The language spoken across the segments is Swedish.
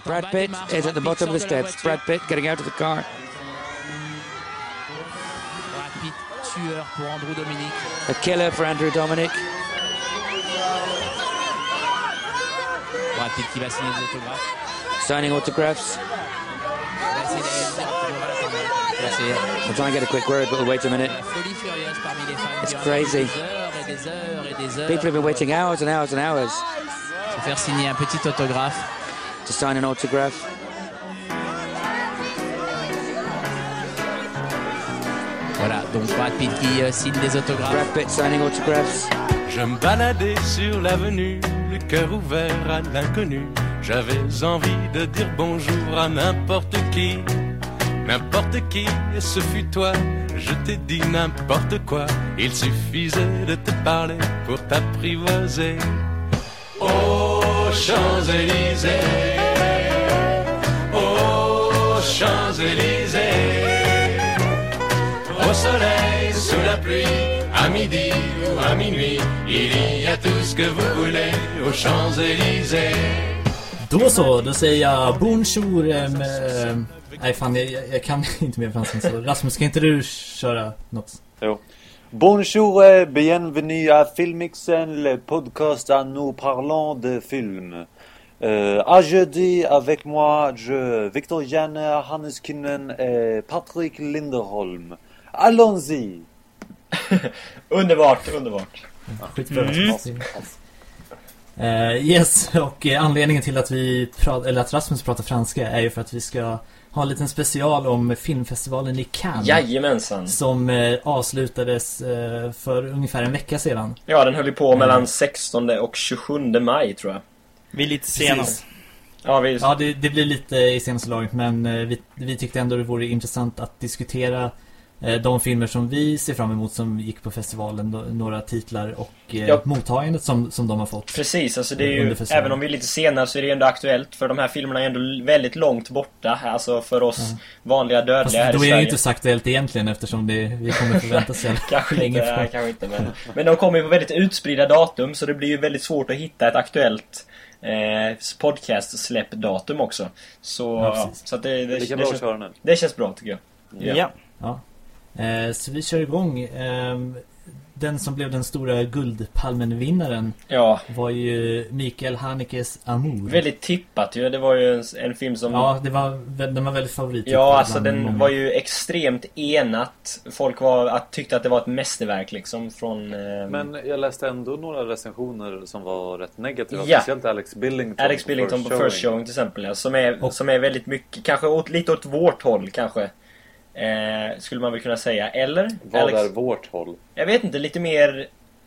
Brad Pitt is at the bottom of the steps. Brad Pitt getting out of the car. Brad Pitt, tueur pour Andrew Dominic. A killer for Andrew Dominic. Brad Pitt qui va signer des autographes. Signing autographs. On va essayer d'aller vite, on va l'attendre. On va essayer. We'll try and get a quick word, but we'll wait a minute. La folie furieuse parmi les fans. It's qui crazy. Des heures et des heures et des heures. People have been waiting hours and hours and hours Se faire signer un petit autographe. To sign an autograph. Voilà, donc Brad Pitt qui euh, signe des autographes. Brad Pitt signing autographs. Je me baladais sur l'avenue, le cœur ouvert à l'inconnu. J'avais envie de dire bonjour à n'importe qui, n'importe qui, et ce fut toi. Je t'ai dit n'importe quoi, il suffisait de te parler pour t'apprivoiser. Aux Champs-Élysées, Champs-Élysées, au soleil, sous la pluie, à midi ou à minuit, il y a tout ce que vous voulez aux Champs-Élysées. Då så, då säger jag bonjour eh, med... eh, Nej fan, jag, jag jag kan inte mer franska så. Rasmus, kan inte du köra något? Jo. Bonjour et bienvenue à Filmixen, le podcast où nous parlons de films. Euh, à jeudi avec moi, je, Victor Janne, Hannes Kinnan et Patrick Linderholm. Allons-y! Underbart, underbart. Skitbra. Eh, yes, och eh, anledningen till att vi eller att Rasmus pratar franska är ju för att vi ska ha en liten special om filmfestivalen i Cannes. Jajamensan. Som eh, avslutades eh, för ungefär en vecka sedan. Ja, den höll ju på Mm. mellan 16 och 27 maj tror jag. Vi är lite sena. Ja, vi... Ja, det, det blir lite i senaste laget men eh, vi, vi tyckte ändå det vore intressant att diskutera eh, de filmer som vi ser fram emot som gick på festivalen, några titlar och eh, Ja. mottagandet som, som de har fått. Precis, alltså det är ju, även om vi är lite senare så är det ändå aktuellt för de här filmerna är ändå väldigt långt borta, alltså för oss Ja. vanliga Fast dödliga här då i är det ju inte så aktuellt egentligen eftersom det, vi kommer förvänta oss kanske länge inte, nej, kanske inte men, men de kommer ju på väldigt utspridda datum så det blir ju väldigt svårt att hitta ett aktuellt eh, podcast-släppdatum också. Så, Ja, ja, så att det, det, det, bra att känns, det känns bra tycker jag. Ja. Ja. Eh, så vi kör igång. Ehm, den som blev den stora Guldpalmenvinnaren Ja, var ju Mikael Hanekes Amour. väldigt tippat ju. Det var ju en, en film som Ja, det var, den var väldigt favorit. Ja, alltså den många. var ju extremt enat. Folk var, att, tyckte att det var ett mästerverk liksom från... Eh, Men jag läste ändå några recensioner som var rätt negativa. Ja. Speciellt Alex Billington. Alex Billington på First Showing till exempel. Ja, som, är, Och- som är väldigt mycket, kanske åt, lite åt vårt håll kanske. Eh, skulle man väl kunna säga. Eller? Vad Alex, är vårt håll? Jag vet inte, lite mer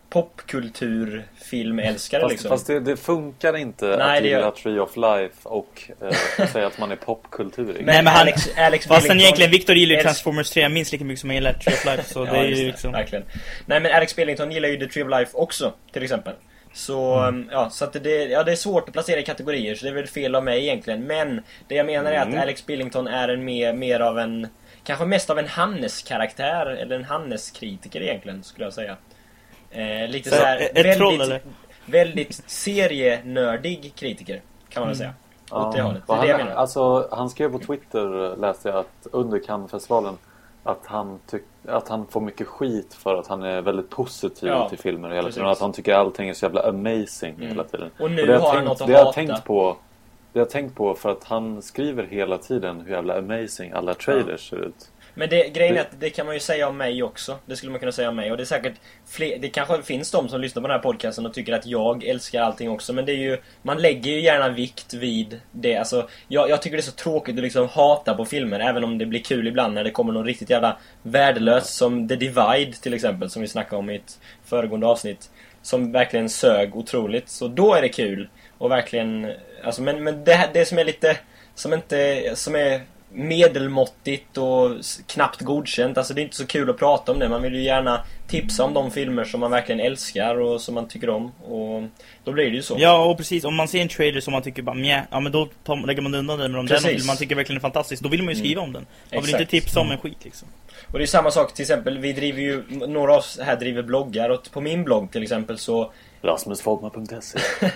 popkulturfilmälskare Fast, liksom. fast det, det funkar inte Nej, att det gör- gilla Tree of Life och eh, säga att man är popkulturig. Nej, men han- Alex, Alex Fastän egentligen Victor gillar ju Transformers 3 minst lika mycket som jag gillar Tree of Life. Så det Ja, är just ju det. liksom... Verkligen. Nej men Alex Billington gillar ju The Tree of Life också, till exempel. Så, Mm. ja, så att det, ja, det är svårt att placera i kategorier, så det är väl fel av mig egentligen. Men det jag menar är Mm. att Alex Billington är en mer, mer av en, kanske mest av en Hannes-karaktär, eller en Hannes-kritiker egentligen, skulle jag säga. Eh, lite Så, så här, ett- ett troll, eller? Väldigt serienördig kritiker, kan man väl säga. Åt det hållet. Det är och det jag han, menar. alltså, han skrev på Twitter, läste jag, att under Cannesfestivalen att han, tyck, att han får mycket skit för att han är väldigt positiv Ja, till filmer hela tiden. Och att han tycker allting är så jävla amazing Mm. hela tiden. Och nu det har han tänkt, något att det har jag hata. tänkt på Det jag tänkt på för att han skriver hela tiden hur jävla amazing alla trailers ser ut. Men det, grejen är Det- att det kan man ju säga om mig också. Det skulle man kunna säga om mig. Och det är säkert fler, Det kanske finns de som lyssnar på den här podcasten och tycker att jag älskar allting också. Men det är ju... Man lägger ju gärna vikt vid det. Alltså, jag, jag tycker det är så tråkigt att liksom hata på filmer. Även om det blir kul ibland när det kommer någon riktigt jävla värdelöst. Som The Divide till exempel. Som vi snackade om i ett föregående avsnitt. Som verkligen sög otroligt. Så då är det kul. Och verkligen... Alltså, men, men det, det som är lite... Som inte... Som är medelmåttigt och knappt godkänt. Alltså det är inte så kul att prata om det. Man vill ju gärna tipsa om de filmer som man verkligen älskar och som man tycker om. Och då blir det ju så. Ja, och precis. Om man ser en trailer som man tycker bara mjä, ja men då tar, lägger man undan den. Men om den Precis. film man tycker verkligen är fantastisk, då vill man ju skriva om den. Man vill Exakt. inte tipsa om en skit liksom. Och det är samma sak till exempel, vi driver ju, några av oss här driver bloggar och på min blogg till exempel så Rasmusfolkman.se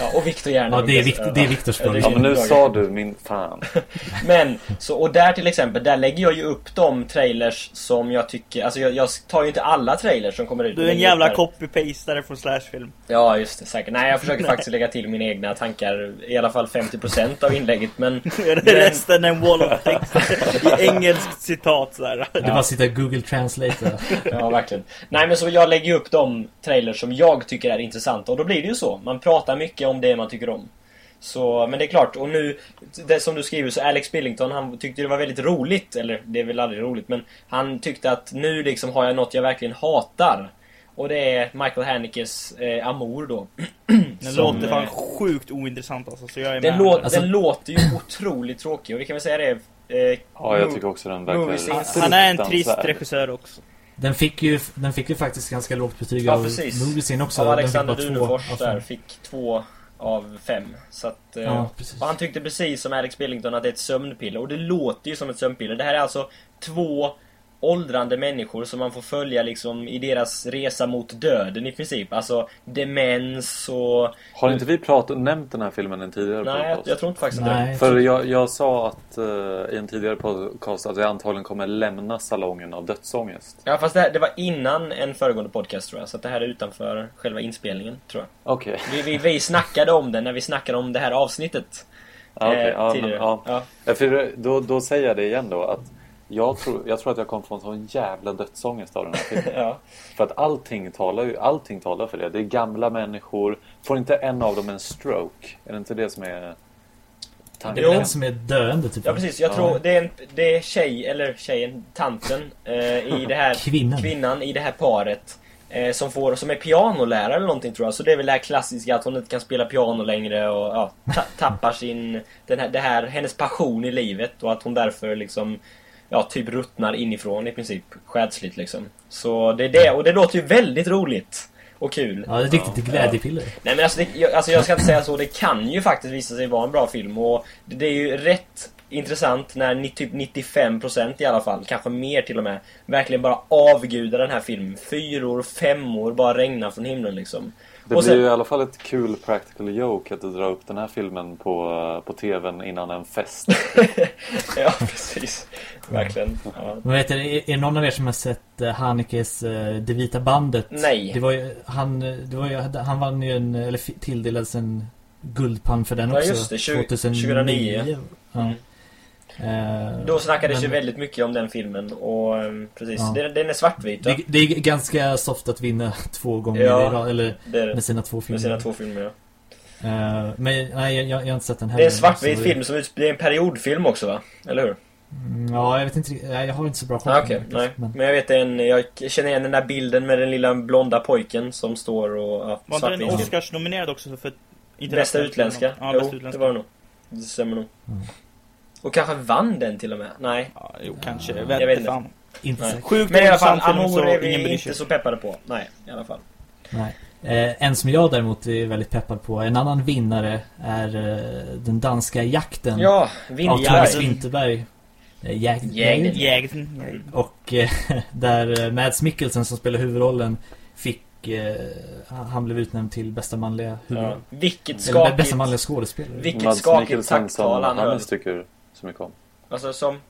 Ja, och Viktor Järner. Ja, det är, Vikt- det är Viktors Ja, Ja men nu sa du min fan. Men, så, och där till exempel, där lägger jag ju upp de trailers som jag tycker, alltså jag, jag tar ju inte alla trailers som kommer ut. Du är en jävla copy-pastare från Slashfilm. Ja, just det, säkert. Nej, jag försöker faktiskt lägga till mina egna tankar, i alla fall 50% av inlägget, men... Resten är en wall of text i engelskt citat sådär. Du bara sitter Google Translate. Ja, verkligen. Nej, men så jag lägger ju upp de trailers som jag tycker är intressanta, och då blir det ju så. Man pratar mycket om det man tycker om. Så, men det är klart, och nu, det som du skriver, så Alex Billington, han tyckte det var väldigt roligt, eller det är väl aldrig roligt, men han tyckte att nu liksom har jag något jag verkligen hatar. Och det är Michael Hanekes eh, Amour då. Den Som, låter fan eh, sjukt ointressant alltså, så jag är Den, med. lå- Alltså- den låter ju otroligt tråkig, och vi kan väl säga det... Eh, Ja jag tycker också den verkar Han är en trist regissör också. Den fick ju, den fick ju faktiskt ganska lågt betyg Ja, av. Moviesin också. Av Alexander Dunefors där fick två av fem. Så att, eh, Ja, och han tyckte precis som Alex Billington att det är ett sömnpiller. Och det låter ju som ett sömnpiller. Det här är alltså två åldrande människor som man får följa liksom i deras resa mot döden i princip. Alltså demens och... Har inte vi pratat, nämnt den här filmen i en tidigare Nej, jag, podcast? jag tror inte faktiskt det. Nej, För jag, jag sa att eh, i en tidigare podcast att jag antagligen kommer lämna salongen av dödsångest. Ja, fast det, här, det var innan en föregående podcast tror jag. Så att det här är utanför själva inspelningen, tror jag. Okej. Vi, vi, vi snackade om det när vi snackade om det här avsnittet. Ja, okej. eh, ja, men. Ja. Ja, för då, då säger jag det igen då att jag tror, jag tror att jag kommer få en sån jävla dödsångest av den här filmen. Ja. För att allting talar ju, allting talar för det. Det är gamla människor. Får inte en av dem en stroke? Är det inte det som är Det är tanken? Den som är döende typ. Ja precis, jag Ja. tror det är, en, det är tjej, eller tjejen, tanten eh, i det här Kvinnan. kvinnan i det här paret eh, som får, som är pianolärare eller någonting tror jag. Så det är väl det här klassiska att hon inte kan spela piano längre och ja, ta, tappar sin, den här, det här, hennes passion i livet och att hon därför liksom Ja, typ ruttnar inifrån i princip, själsligt liksom. Så det är det, och det låter ju väldigt roligt och kul. Ja, det är riktigt glädjepiller. Nej men alltså, det, jag, alltså jag ska inte säga så, det kan ju faktiskt visa sig vara en bra film och det, det är ju rätt intressant när ni, typ 95% i alla fall, kanske mer till och med, verkligen bara avgudar den här filmen. Fyror, femmor bara regnar från himlen liksom. Det Och blir sen- ju i alla fall ett kul practical joke att du drar upp den här filmen på, på tvn innan en fest. ja, precis. Verkligen. Ja. Men vet du, är, är det någon av er som har sett uh, Hanekes uh, Det vita bandet? Nej. Det var ju, han, eh, det var ju, han vann ju en, eller tilldelades en guldpann för den Ja, också. just det, 20- 2009. 2009. Ja. Mm. Eh, Då snackades ju men väldigt mycket om den filmen och eh, precis, Ja. den, den är svartvit va? det, det är ganska soft att vinna två gånger Ja. i rad, eller Det det. med sina två filmer. Med sina två filmer ja. Eh, men nej, jag, jag har inte sett den Det heller. är en svartvit så- film som det är en periodfilm också va? Eller hur? Mm, Ja, jag vet inte nej, jag har inte så bra koll Ah, den nej. faktiskt, men- Men jag vet en, jag känner igen den där bilden med den lilla blonda pojken som står och, ja, Var inte den svartvit. Oscars-nominerad också för Bästa utländska? Ja, jo, bästa utländska. det var det nog. Det stämmer nog. Mm. Och kanske vann den till och med? Nej. Ja, jo, kanske. Jag Jag vet inte. fan. Inte. Sjukt Men i alla fall, så är vi inte så peppade på. Nej, i alla fall. Nej. Eh, en som jag däremot är väldigt peppad på, en annan vinnare är eh, den danska jakten Ja, av Vinterberg. Thomas Winterberg. Eh, Jägden. Jägden. jägden. Och eh, där eh, Mads Mikkelsen som spelar huvudrollen fick, eh, han blev utnämnd till bästa manliga huvud... Ja. Vilket Eller skakigt... bästa manliga skådespelare. Vilket Mads skakigt tacktal han höll. Så mycket om. Alltså som...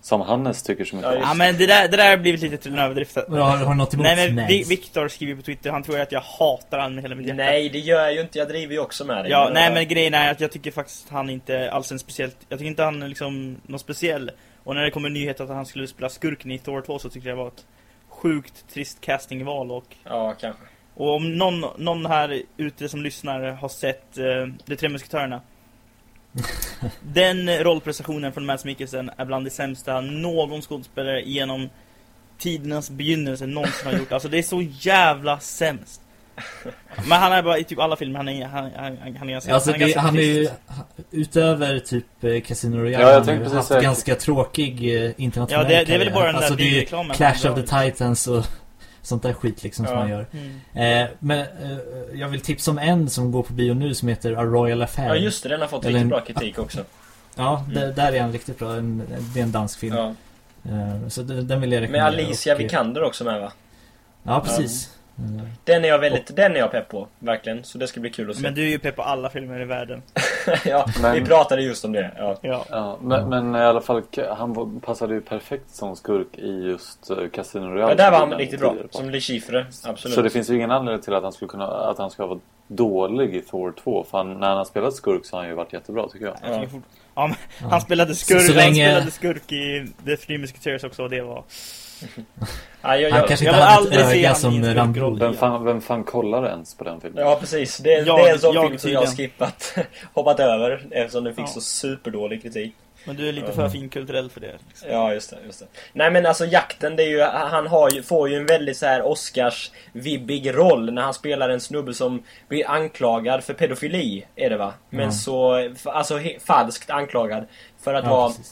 Som Hannes tycker så mycket Ja, om. Ja men det där, det där har blivit lite till en överdrift. Men Har, har något emot Nej men Mads? Viktor skriver på Twitter, han tror att jag hatar han med hela mitt hjärta. Nej, det gör jag ju inte. Jag driver ju också med dig. Ja, nej men grejen är att jag tycker faktiskt han inte alls en speciellt Jag tycker inte han är liksom någon speciell Och när det kommer nyhet att han skulle spela skurken i Thor 2 så tycker jag det var ett Sjukt trist castingval och Ja, kanske. Och om någon, någon här ute som lyssnar har sett uh, De tre musketörerna Den rollprestationen från Mads Mikkelsen är bland det sämsta någon skådespelare genom tidernas begynnelse någonsin har gjort. Alltså det är så jävla sämst. Men han är bara i typ alla filmer, han är, han, han, han är ganska Alltså han är det, ganska han är ju, utöver typ eh, Casino Royale Ja, jag han har haft ganska tråkig eh, internationell Ja, det- det är väl bara den där Alltså det är Clash of the. Titans och sånt där skit liksom som Ja. han gör. Mm. Eh, men eh, jag vill tipsa om en som går på bio nu som heter A Royal Affair. Ja, just det. Den har fått Eller riktigt en- bra kritik också. Ja, Mm. där, är han riktigt bra. En, det är en dansk film. Ja. Eh, så den, vill jag Med rekommendera. Alicia Och, Vikander också med va? Ja, precis. Den är jag väldigt, den är jag pepp på, verkligen. Så det ska bli kul att se. Men du är ju pepp på alla filmer i världen. ja, Men- vi pratade just om det. Ja. Ja. Ja, men, men i alla fall, han passade ju perfekt som skurk i just uh, Casino Royale. Ja, där var han riktigt bra. på. Som Le Chiffre, absolut. Så det finns ju ingen anledning till att han skulle kunna, att han ska vara dålig i Thor 2. För han, när han har spelat skurk så har han ju varit jättebra tycker jag. Ja. Ja, han spelade skurk, Så- så han länge- spelade skurk i The Three Musketeers också och det var... Ja, jag, Han jag, kanske jag inte vill hade aldrig ett öga som. Rambo. Vem fan, vem fan kollar ens på den filmen? ja, precis. Det, Jag- det är en sån jag film som jag har skippat, hoppat över eftersom den fick Ja. så superdålig kritik. Men du är lite för finkulturell för det. Liksom. Ja, just det, just det. Nej men alltså jakten, det är ju, han har ju, får ju en väldigt så här Oscars-vibbig roll när han spelar en snubbe som blir anklagad för pedofili, är det va? Men Ja. så, alltså falskt anklagad för att Ja,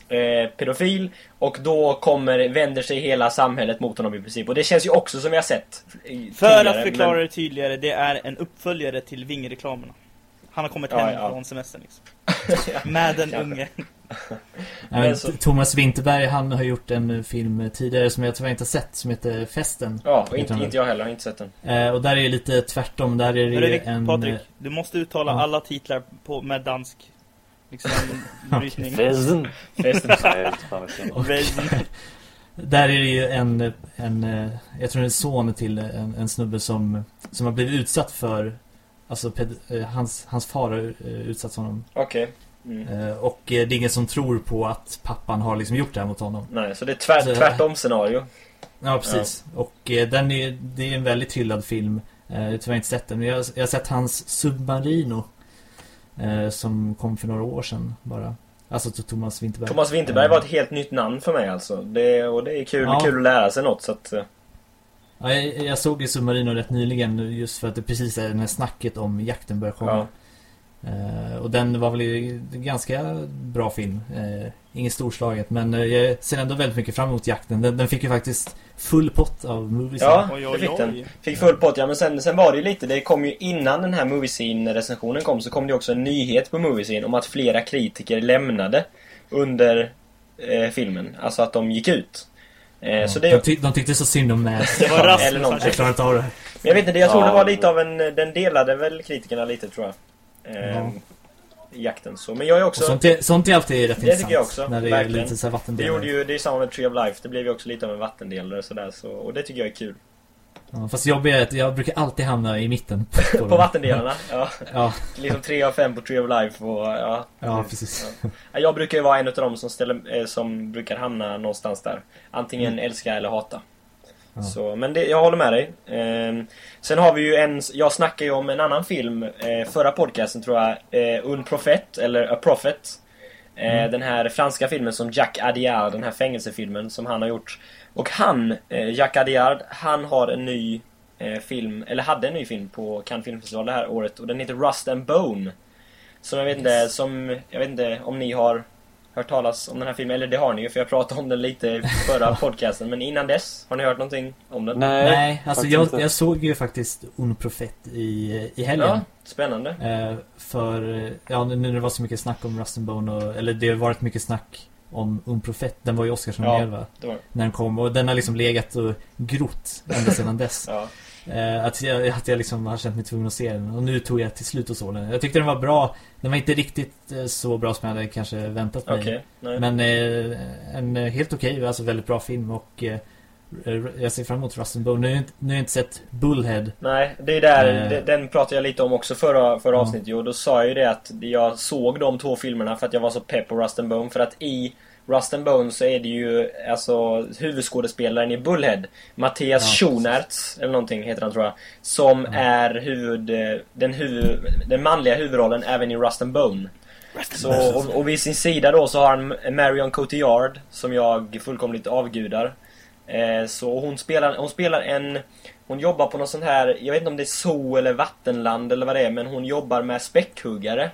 vara eh, pedofil och då kommer, vänder sig hela samhället mot honom i princip. Och det känns ju också som vi har sett i- För tidigare, att förklara men- det tydligare, det är en uppföljare till Vingreklamerna. Han har kommit Ja, hem ja. från semestern liksom. Med den Kanske. unge. Men så- Thomas Winterberg han har gjort en film tidigare som jag tyvärr inte har sett som heter Festen. Ja, och inte, inte jag heller, har inte sett den. Eh, och där är det lite tvärtom. Där är det ju Vic- en... Patrik, eh, du måste uttala ja. alla titlar på, med dansk liksom, brytning. Festen. Nej, jag jag ska- Väsen. Där är det ju en, en eh, jag tror det är en son till en, en snubbe som, som har blivit utsatt för, alltså ped, eh, hans, hans far har utsatt honom. Okej. Mm. Eh, Och eh, det är ingen som tror på att pappan har liksom gjort det här mot honom. Nej, så det är tvär, Så- tvärtom scenario. Ja, precis. Och eh, den är, det är en väldigt hyllad film. Jag har tyvärr inte sett den, men jag, har- jag har sett hans Submarino. Som kom för några år sedan bara. Alltså till Thomas Winterberg. Thomas Winterberg var ett helt nytt namn för mig alltså. Det, och det är kul, Ja. kul att lära sig något så att... Ja, jag, jag såg ju Submarino rätt nyligen just för att det precis är när snacket om jakten börjar komma. Ja. Eh, och den var väl en ganska bra film. Eh, inget storslaget men eh, jag ser ändå väldigt mycket fram emot jakten. Den, den fick ju faktiskt full pott av movies. Ja, Oj, det oj, fick oj. den. Fick full pott, ja men sen, sen var det ju lite, det kom ju innan den här Movie Scene recensionen kom så kom det också en nyhet på Movie Scene om att flera kritiker lämnade under eh, filmen. Alltså att de gick ut. Eh, så det, de, tyck, de tyckte så synd om mig. Det var eller Rasmus någonting. han Jag klarar inte av det. Men jag vet inte, jag tror Ja. det var lite av en, den delade väl kritikerna lite tror jag. Eh, i Jakten så. Men jag är Och också... sånt, är, sånt är alltid rätt Det intressant. jag också, När det är lite så här Det vattendelare. gjorde ju, det är samma med Tree of Life, det blev ju också lite av en vattendelare sådär så, och det tycker jag är kul. Ja, fast är att jag brukar alltid hamna i mitten. På dem. vattendelarna, ja. Ja, Liksom 3 av 5 på Tree of Life och ja. ja precis. Ja, Jag brukar ju vara en av dem som, ställer, eh, som brukar hamna någonstans där. Antingen Mm. älska eller hata. Ja. Så, men det, jag håller med dig. Ehm, sen har vi ju en, jag snackade ju om en annan film eh, förra podcasten tror jag. Eh, Un Prophet, eller A Prophet. Eh, Mm. Den här franska filmen som Jack Adiard, den här fängelsefilmen som han har gjort. Och han, eh, Jack Adiard, han har en ny eh, film, eller hade en ny film på Cannes filmfestival det här året och den heter Rust and Bone. Som jag vet inte, som, jag vet inte om ni har hört talas om den här filmen, eller det har ni ju för jag pratade om den lite i förra podcasten, men innan dess, har ni hört någonting om den? Nej, Nej, alltså jag, jag såg ju faktiskt Un Prophet i, i helgen. Ja, spännande. Eh, för, eh, ja nu när det var så mycket snack om Rust Bone och, eller det har varit mycket snack om Un Prophet. Den var ju Oscarsnominerad va? Det var När den kom och den har liksom legat och grott ända sedan dess. Ja. Eh, att, jag, att jag liksom har känt mig tvungen att se den och nu tog jag till slut och såg den. Jag tyckte den var bra. Den var inte riktigt eh, så bra som jag hade kanske väntat mig. Nej. Men eh, en eh, helt okej, alltså väldigt bra film och eh, jag ser fram emot Rust and Bone. Nu, har jag inte- nu har jag inte sett Bullhead. Nej, det är där, det- den pratade jag lite om också förra, förra Ja. avsnittet ju, och då sa jag ju det att jag såg de två filmerna för att jag var så pepp på Rust and Bone. För att i Rust and Bone så är det ju alltså huvudskådespelaren i Bullhead, Mattias Ja, Schoenaerts, eller någonting heter han tror jag. Som är huvud, den, huvud, den manliga huvudrollen även i Rust and Bone. Så, och, och vid sin sida då så har han Marion Cotillard som jag fullkomligt avgudar. Eh, så hon spelar, hon spelar en... Hon jobbar på någon sån här, jag vet inte om det är zoo eller vattenland eller vad det är, men hon jobbar med späckhuggare.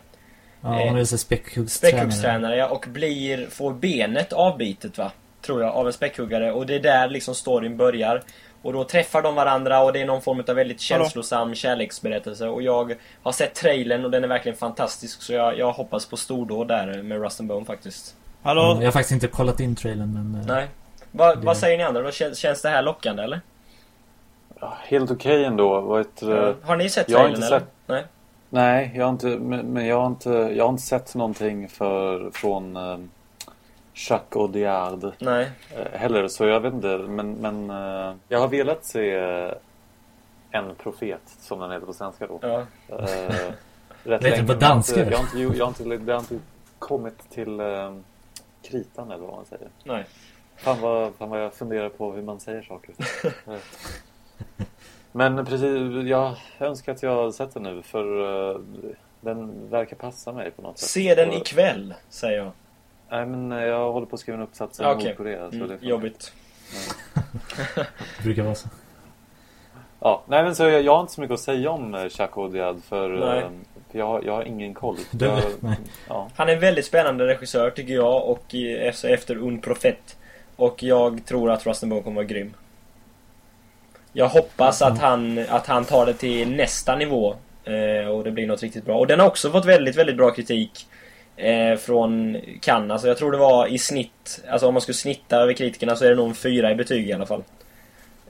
Ja, hon är så späckhuggstränare. Späckhuggstränare ja, och blir, får benet avbitet va? Tror jag, av en späckhuggare. Och det är där liksom storyn börjar. Och då träffar de varandra och det är någon form av väldigt Hallå? känslosam kärleksberättelse. Och jag har sett trailern och den är verkligen fantastisk. Så jag, jag hoppas på stordåd där med Rust and Bone faktiskt. Hallå? Ja, jag har faktiskt inte kollat in trailern men... eh, Nej. Va, Det- Vad säger ni andra då? Känns, känns det här lockande eller? helt okej ändå. Vad heter? Ja. Har ni sett Jag har trailern inte eller? sett. Nej. Nej, jag har inte, men, jag har inte, jag har inte sett någonting för, från eh, Jacques Audiard Nej. eh, heller. Så jag vet inte, men, men eh, jag har velat se eh, En profet, som den heter på svenska då. Ja. Eh, rätt länge, på danska? Jag har inte, jag har inte, jag har inte, det har inte kommit till eh, kritan eller vad man säger. Nej. Fan vad, fan vad jag funderar på hur man säger saker. Men precis, jag önskar att jag hade sett den nu för eh, den verkar passa mig på något sätt. Se den ikväll, säger jag. Nej men eh, jag håller på att skriva en uppsats om Okej. Nordkorea. så Mm, det jobbigt. Brukar vara så. Ja, nej men så jag, jag har inte så mycket att säga om eh, Audiard för, för jag, har- jag har ingen koll. Jag, ja. Han är en väldigt spännande regissör tycker jag och efter, Un Profet. Och jag tror att Rustenborg kommer vara grym. Jag hoppas att han, att han tar det till nästa nivå. Eh, och det blir något riktigt bra. Och den har också fått väldigt, väldigt bra kritik. Eh, från Cannes. Alltså jag tror det var i snitt, alltså om man skulle snitta över kritikerna så är det nog en fyra i betyg i alla fall.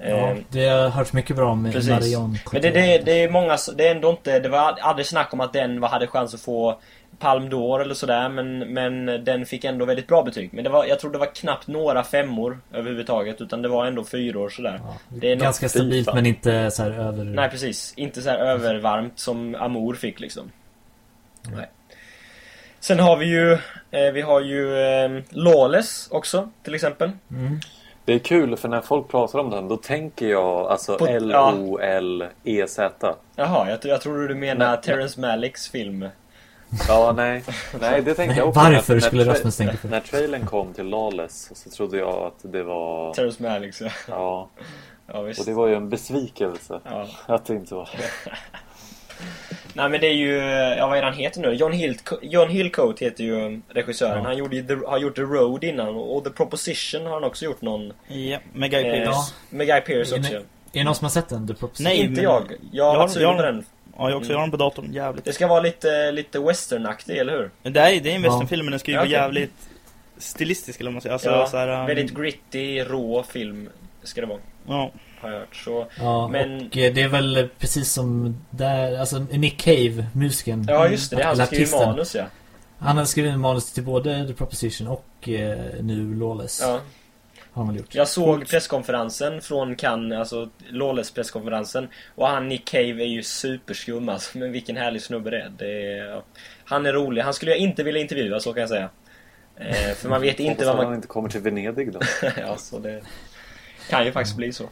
Eh, Ja, det har jag hört mycket bra om Precis. Marion Men det, det, det är många, det är ändå inte, det var aldrig snack om att den hade chans att få Palm d'Or eller sådär men, men den fick ändå väldigt bra betyg. Men det var, jag tror det var knappt några femmor överhuvudtaget utan det var ändå fyror sådär. Ja, Det är något- ganska stabilt men inte så här över... Nej precis, inte så här övervarmt som Amour fick liksom. Nej. Sen har vi ju, eh, vi har ju eh, Lawless också till exempel. Mm. Det är kul för när folk pratar om den då tänker jag alltså L-O-L-E-Z. Jaha, jag, jag tror du menar Nej. Terrence Malicks film. Ja, nej. Nej, det tänkte jag också. Varför När- skulle Rasmus tänka på det? När trailern kom till Lawless så trodde jag att det var... Terrence Malicks, ja. Ja, ja visst. och det var ju en besvikelse. Ja. Att det inte var... Nej men det är ju, ja vad är han heter nu? John, Hill, John Hillcoat heter ju regissören. Ja. Han gjorde, The, har gjort The Road innan och The Proposition har han också gjort någon. Ja, med Guy Eh, Pearce. Med Guy Pearce Är också. ni- Är det någon som har sett den? The Proposition? Nej, Inte men- jag. Jag Jag har- sugen jag har- den. Ja, jag också. Jag har den på datorn. Jävligt. Det ska vara lite, lite westernaktig, eller hur? Det är, det är en westernfilm men den ska ju Ja, vara okej. jävligt stilistisk eller man säger. Alltså, ja, så här, um, väldigt gritty, rå film ska det vara. Ja. Har jag hört. Så, Ja, Men- och eh, det är väl precis som där, alltså Nick Cave, musikern. ja just det, det är han som skriver manus ja. Han har skrivit manus till både The Proposition och eh, nu Lawless. ja. Har han gjort. Jag såg presskonferensen från Cannes, alltså Lawless presskonferensen Och han Nick Cave är ju superskum alltså, men vilken härlig snubbe det är. Det är. Han är rolig, han skulle jag inte vilja intervjua så kan jag säga eh, För man vet inte vad att han man... inte kommer till Venedig då. ja, så det kan ju faktiskt bli så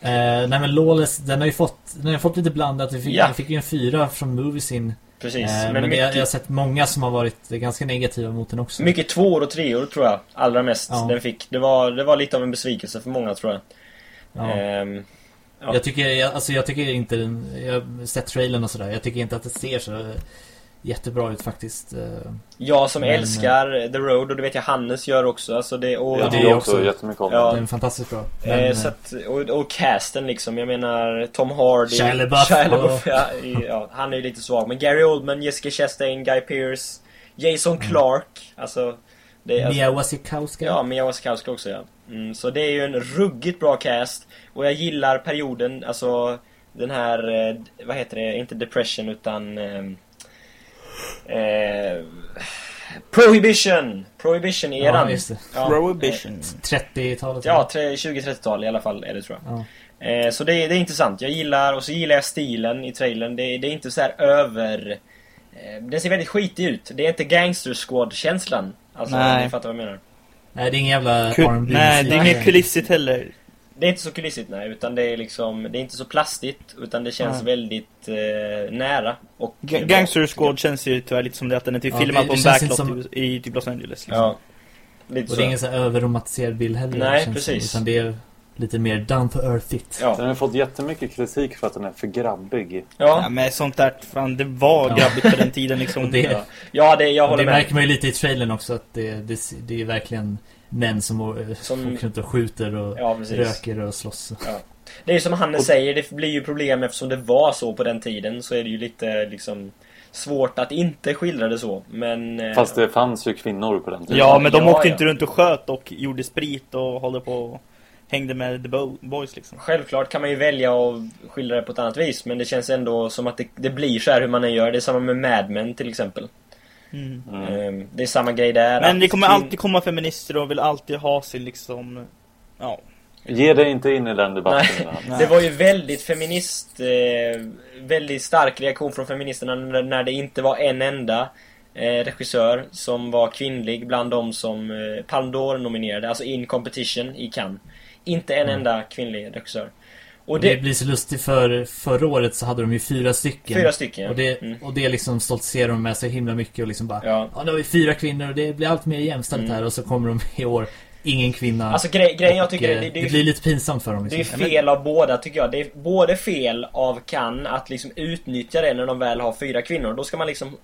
Eh, nej men Lawless, den har ju fått, den har fått lite blandat. Vi fick, Ja. vi fick ju en fyra från Moviesin. Precis, Eh, men, men mycket, jag, jag har sett många som har varit ganska negativa mot den också. mycket tvåor och treor tror jag Allra mest Ja. den fick det var, det var lite av en besvikelse för många tror jag Ja. Ehm, ja. Jag tycker, jag, alltså jag tycker inte den, jag har sett trailern och sådär. Jag tycker inte att det ser så eh, jättebra ut faktiskt. Eh, Jag som Men- älskar The Road och det vet jag Hannes gör också alltså det, och, Jag det är också också- jättemycket om Ja. den. Är fantastiskt bra. Men, Eh, eh, så att, och, och casten liksom, jag menar Tom Hardy Shia LaBeouf. Shia LaBeouf, ja, ja, han är ju lite svag Men Gary Oldman, Jessica Chastain, Guy Pearce Jason Clark Alltså det är, alltså, Mia Wasikowska. Ja, Mia Wasikowska också ja mm, Så det är ju en ruggigt bra cast Och jag gillar perioden, alltså Den här, eh, vad heter det, inte depression utan ehm, eh, Prohibition! Prohibition-eran Ja. Ja, Prohibition. 30-talet. Ja, tre- 20-30-tal i alla fall är det tror jag. Ja. Eh, så det, är- det är intressant. Jag gillar, och så gillar jag stilen i trailern. Det, det är inte så här över... Eh, den ser väldigt skitig ut. Det är inte Gangster Squad-känslan. Alltså, Nej. om ni fattar vad jag menar. Nej, det är ingen jävla Kul- Nej, det är inget kulissigt heller. Det är inte så kulissigt, nej. Utan det är liksom... Det är inte så plastigt. Utan det känns Nej. väldigt eh, nära. Och Gangster Squad känns ju tyvärr lite som det att den är typ Ja, filmad det- på en backlot som- i, i typ Los Angeles. Liksom. Ja. Lite Och så. det är ingen så överromantiserad bild heller. Nej, känns precis. Som, utan det är lite mer down to earthigt. Ja. Den har fått jättemycket kritik för att den är för grabbig. Ja, Ja. men sånt där, fan det var Ja. grabbigt på den tiden liksom. Det, Ja, ja det, jag håller det med. märker man ju lite i trailern också att det, det, det är verkligen män som, som... Som- åker runt och skjuter och Ja, röker och slåss. Det är ju som Hannes säger, det blir ju problem eftersom det var så på den tiden så är det ju lite liksom svårt att inte skildra det så. Men... eh, Fast det fanns ju kvinnor på den tiden. Ja, men de Ja, åkte ja. inte runt och sköt och gjorde sprit och håller på och hängde med The Bo- Boys liksom. Självklart kan man ju välja att skildra det på ett annat vis men det känns ändå som att det, det blir så här hur man än gör. Det är samma med Mad Men till exempel. Mm. Ehm, Det är samma grej där. Men det kommer alltid komma feminister och vill alltid ha sin liksom, ja. Ge dig inte in i den debatten. Nej. Det var ju väldigt feminist, eh, väldigt stark reaktion från feministerna när, det inte var en enda eh, regissör som var kvinnlig bland de som eh, Palme d'Or nominerade, alltså in competition i Cannes. Inte en enda kvinnlig regissör. Och Det det, blir så lustigt för förra året så hade de ju fyra stycken. fyra stycken. Och det, Mm. och det liksom stoltserar de med så himla mycket och liksom bara Ja. Ja, nu har vi fyra kvinnor och det blir allt mer jämställt Mm. här och så kommer de i år Ingen kvinna. Alltså grej, grejen jag tycker eh, det, det, det blir lite pinsamt för dem Det är liksom. fel av båda tycker jag. Det är både fel av Cannes att liksom utnyttja det när de väl har fyra kvinnor. Då ska man liksom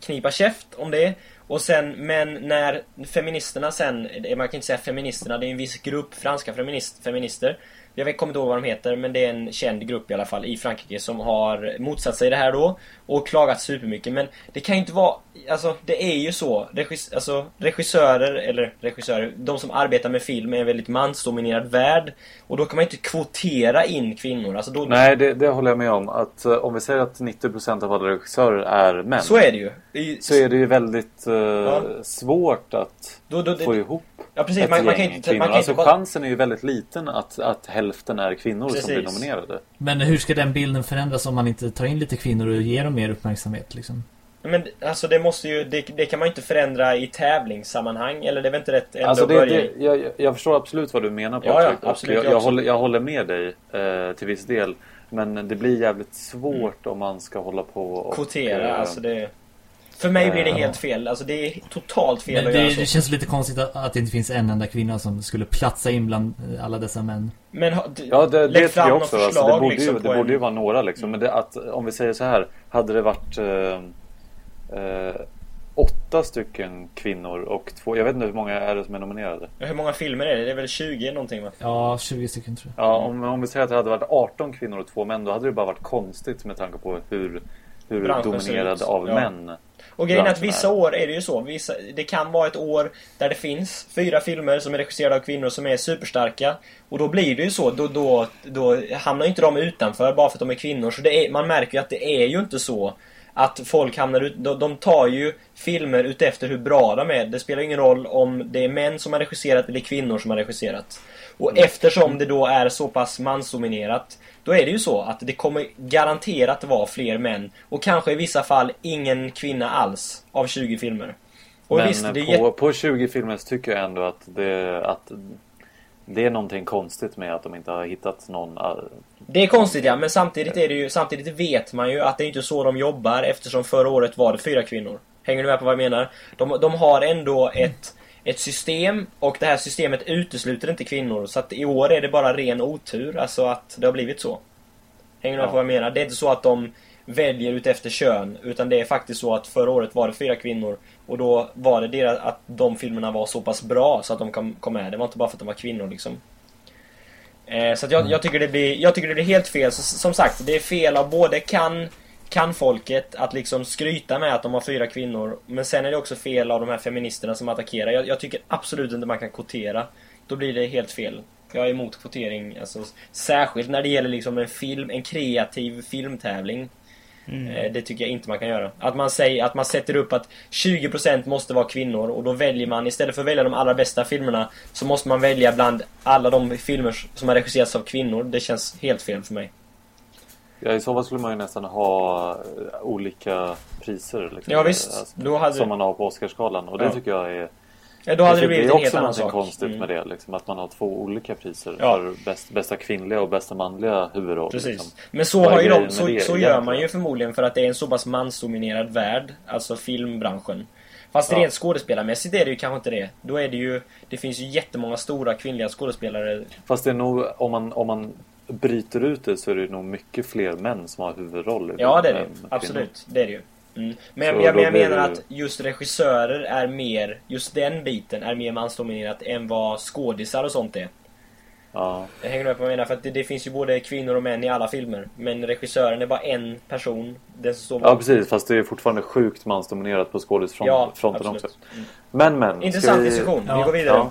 knipa käft om det. Och sen, men när feministerna sen, man kan inte säga feministerna, det är en viss grupp franska feminist, feminister. Jag vet- kommer inte ihåg vad de heter, men det är en känd grupp i alla fall i Frankrike som har motsatt sig det här då. Och klagat supermycket. Men det kan ju inte vara, alltså det är ju så. Regis, alltså, regissörer, eller regissörer, de som arbetar med film är en väldigt mansdominerad värld. Och då kan man ju inte kvotera in kvinnor. Alltså då, Nej, det, det håller jag med om. Att eh, om vi säger att 90% av alla regissörer är män. Så är det ju. Ju så är det ju väldigt eh, svårt att Då- då- det- få ihop Ja precis, ett man, man kan inte... kvinnor. Man kan alltså inte bara... chansen är ju väldigt liten att, att hälften är kvinnor som blir Precis. nominerade. Men hur ska den bilden förändras om man inte tar in lite kvinnor och ger dem mer uppmärksamhet liksom? Men alltså det måste ju, det, det kan man ju inte förändra i tävlingssammanhang, eller det är väl inte rätt ändå Alltså det, börja det, jag, jag förstår absolut vad du menar Ja, Patrik. ja, absolut, och jag, jag jag, håller, jag håller med dig eh, till viss del. Men det blir jävligt svårt om man ska hålla på och... Kvotera, eh, alltså det... För mig blir det Ja. helt fel, alltså det är totalt fel Men att det, göra så. det känns lite konstigt att, att det inte finns en enda kvinna som skulle platsa in bland eh, alla dessa män. Men ha, Ja, det, lägg det fram jag också. Alltså, förslag det borde, liksom ju, det borde ju en... vara några liksom. Men det, att, om vi säger så här. Hade det varit eh, eh, åtta stycken kvinnor och två... Jag vet inte hur många är det som är nominerade. Hur många filmer är det? Det är väl 20 någonting va? Ja, 20 stycken tror jag. Ja, om, om vi säger att det hade varit 18 kvinnor och två män. Då hade det bara varit konstigt med tanke på hur, hur Branschen dominerad av Ja. män. Och grejen är att vissa år är det ju så. Vissa, det kan vara ett år där det finns fyra filmer som är regisserade av kvinnor som är superstarka. Och då blir det ju så. Då, då, då hamnar ju inte de utanför bara för att de är kvinnor. Så är, man märker ju att det är ju inte så att folk hamnar ut... De, de tar ju filmer utefter hur bra de är. Det spelar ingen roll om det är män som har regisserat eller kvinnor som har regisserat. Och Mm. eftersom det då är så pass mansdominerat då är det ju så att det kommer garanterat vara fler män och kanske i vissa fall ingen kvinna alls av 20 filmer. Och Men visst, på, på 20 filmer tycker jag ändå att det, att det är någonting konstigt med att de inte har hittat någon... eh, Det är konstigt ja, men samtidigt är det ju, samtidigt vet man ju att det är inte så de jobbar eftersom förra året var det fyra kvinnor. Hänger du med på vad jag menar? De, de har ändå ett, ett system och det här systemet utesluter inte kvinnor så att i år är det bara ren otur, alltså att det har blivit så. Hänger du med Ja. på vad jag menar? Det är inte så att de väljer ut efter kön utan det är faktiskt så att förra året var det fyra kvinnor och då var det deras, att de filmerna var så pass bra så att de kom, kom med. Det var inte bara för att de var kvinnor liksom. Eh, så jag, jag, tycker det blir, jag tycker det blir helt fel. Så, som sagt, det är fel av både kan, kan folket att liksom skryta med att de har fyra kvinnor. Men sen är det också fel av de här feministerna som attackerar. Jag, jag tycker absolut inte man kan kvotera. Då blir det helt fel. Jag är emot kvotering, alltså, särskilt när det gäller liksom en film, en kreativ filmtävling. Eh, Det tycker jag inte man kan göra. Att man säger att man sätter upp att 20% måste vara kvinnor och då väljer man istället för att välja de allra bästa filmerna så måste man välja bland alla de filmer som har regisserats av kvinnor. Det känns helt fel för mig. Ja, i så fall skulle man ju nästan ha eh, olika priser. Liksom, Ja, visst. Då hade- Som man har på Oscarsgalan. Och det Ja. tycker jag är... Ja, då hade det tycker blivit är en helt också annan sak. konstigt Mm. med det. Liksom, att man har två olika priser. Ja. För bäst, bästa kvinnliga och bästa manliga huvudroll. Precis. Liksom. Men så, Vad är har ju de, så, det så gör man ju förmodligen för att det är en så pass mansdominerad värld, alltså filmbranschen. Fast Ja. rent skådespelarmässigt är det ju kanske inte det. Då är det ju, det finns ju jättemånga stora kvinnliga skådespelare. Fast det är nog, om man, om man bryter ut det så är det nog mycket fler män som har huvudroller. Ja, det är det. Absolut, det är det ju. Mm. Men jag, då jag menar det- att just regissörer är mer, just den biten är mer mansdominerat än vad skådisar och sånt är. Ja. Jag hänger med på vad jag menar, för att det, det finns ju både kvinnor och män i alla filmer. Men regissören är bara en person. Den som står ja, precis. Fast det är fortfarande sjukt mansdominerat på skådisfronten Ja, fronten också. Mm. Men, men. Intressant vi- diskussion. Vi Ja. går vidare. Ja.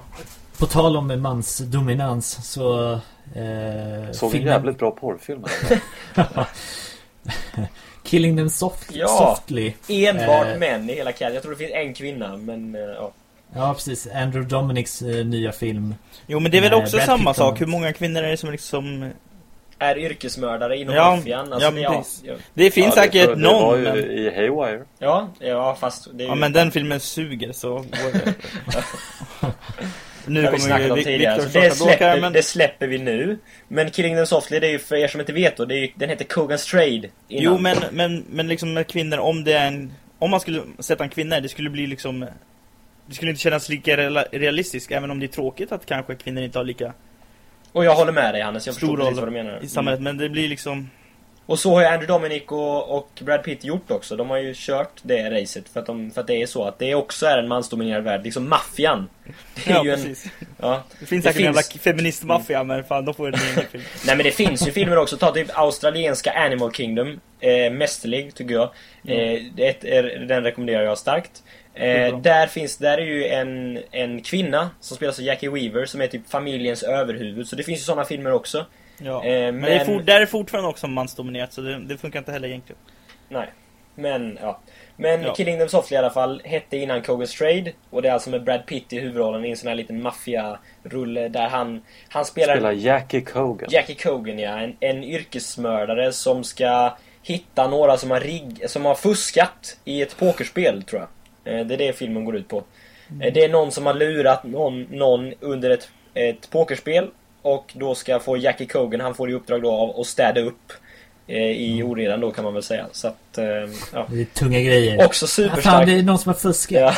På tal om mansdominans så... Eh, Såg en filmen- jävligt bra porrfilm. Killing them soft, Ja. softly. Enbart Eh, män i hela casten. Jag tror det finns en kvinna, men eh, ja. Ja, precis. Andrew Dominics eh, nya film. Jo men det är väl också Brad samma Pitt sak, hur många kvinnor är det som liksom... Är yrkesmördare inom Ja, maffian. ja, Alltså, men ja, precis. ja, Det finns Ja, det- säkert det någon var ju men... i Haywire. ja, ja, fast det är ju... Ja men den filmen suger så det. Nu har vi snackat om tidigare. Så det, släpper, men... det släpper vi nu. Men Killing them softly, det är ju för er som inte vet då, det är den heter Kogan's Trade innan. Jo men, men, men liksom med kvinnor, om det är en... Om man skulle sätta en kvinna, det skulle bli liksom... Det skulle inte kännas lika realistiskt, även om det är tråkigt att kanske kvinnor inte har lika Och jag håller med dig Hannes, jag förstår precis vad du menar. i samhället. Mm. Men det blir liksom... Och så har ju Andrew Dominic och, och Brad Pitt gjort också. De har ju kört det racet för att, de, för att det är så att det också är en mansdominerad värld. Liksom maffian. Det är Ja ju en... precis. Ja. Det finns Det säkert en finns- jävla feministmaffia, men fan de får en film. Nej men det finns ju filmer också. Ta typ australienska Animal Kingdom. Eh, mästerlig tycker jag. Eh, det den rekommenderar jag starkt. Eh, där finns, där är ju en, en kvinna som spelas av Jackie Weaver som är typ familjens överhuvud. Så det finns ju sådana filmer också. Ja. Eh, men det är, men- for, där är fortfarande också mansdominerat, så det, det funkar inte heller egentligen. Nej. Men, ja. Men Ja. Killing Them Softly i alla fall hette innan Kogan's Trade. Och det är alltså med Brad Pitt i huvudrollen i en sån här liten maffia-rulle där han, han spelar... Spelar Jackie Cogan. Jackie Cogan ja, en, en yrkesmördare som ska hitta några som har, rigg, som har fuskat i ett pokerspel tror jag. Eh, Det är det filmen går ut på. Eh, Det är någon som har lurat någon, någon under ett, ett pokerspel och då ska få Jackie Cogan, han får i uppdrag då av att städa upp eh, i oredan då kan man väl säga. Så att, eh, ja. Det är tunga grejer. Också Ja, fan, superstark. det är någon som har fuskat. Ja.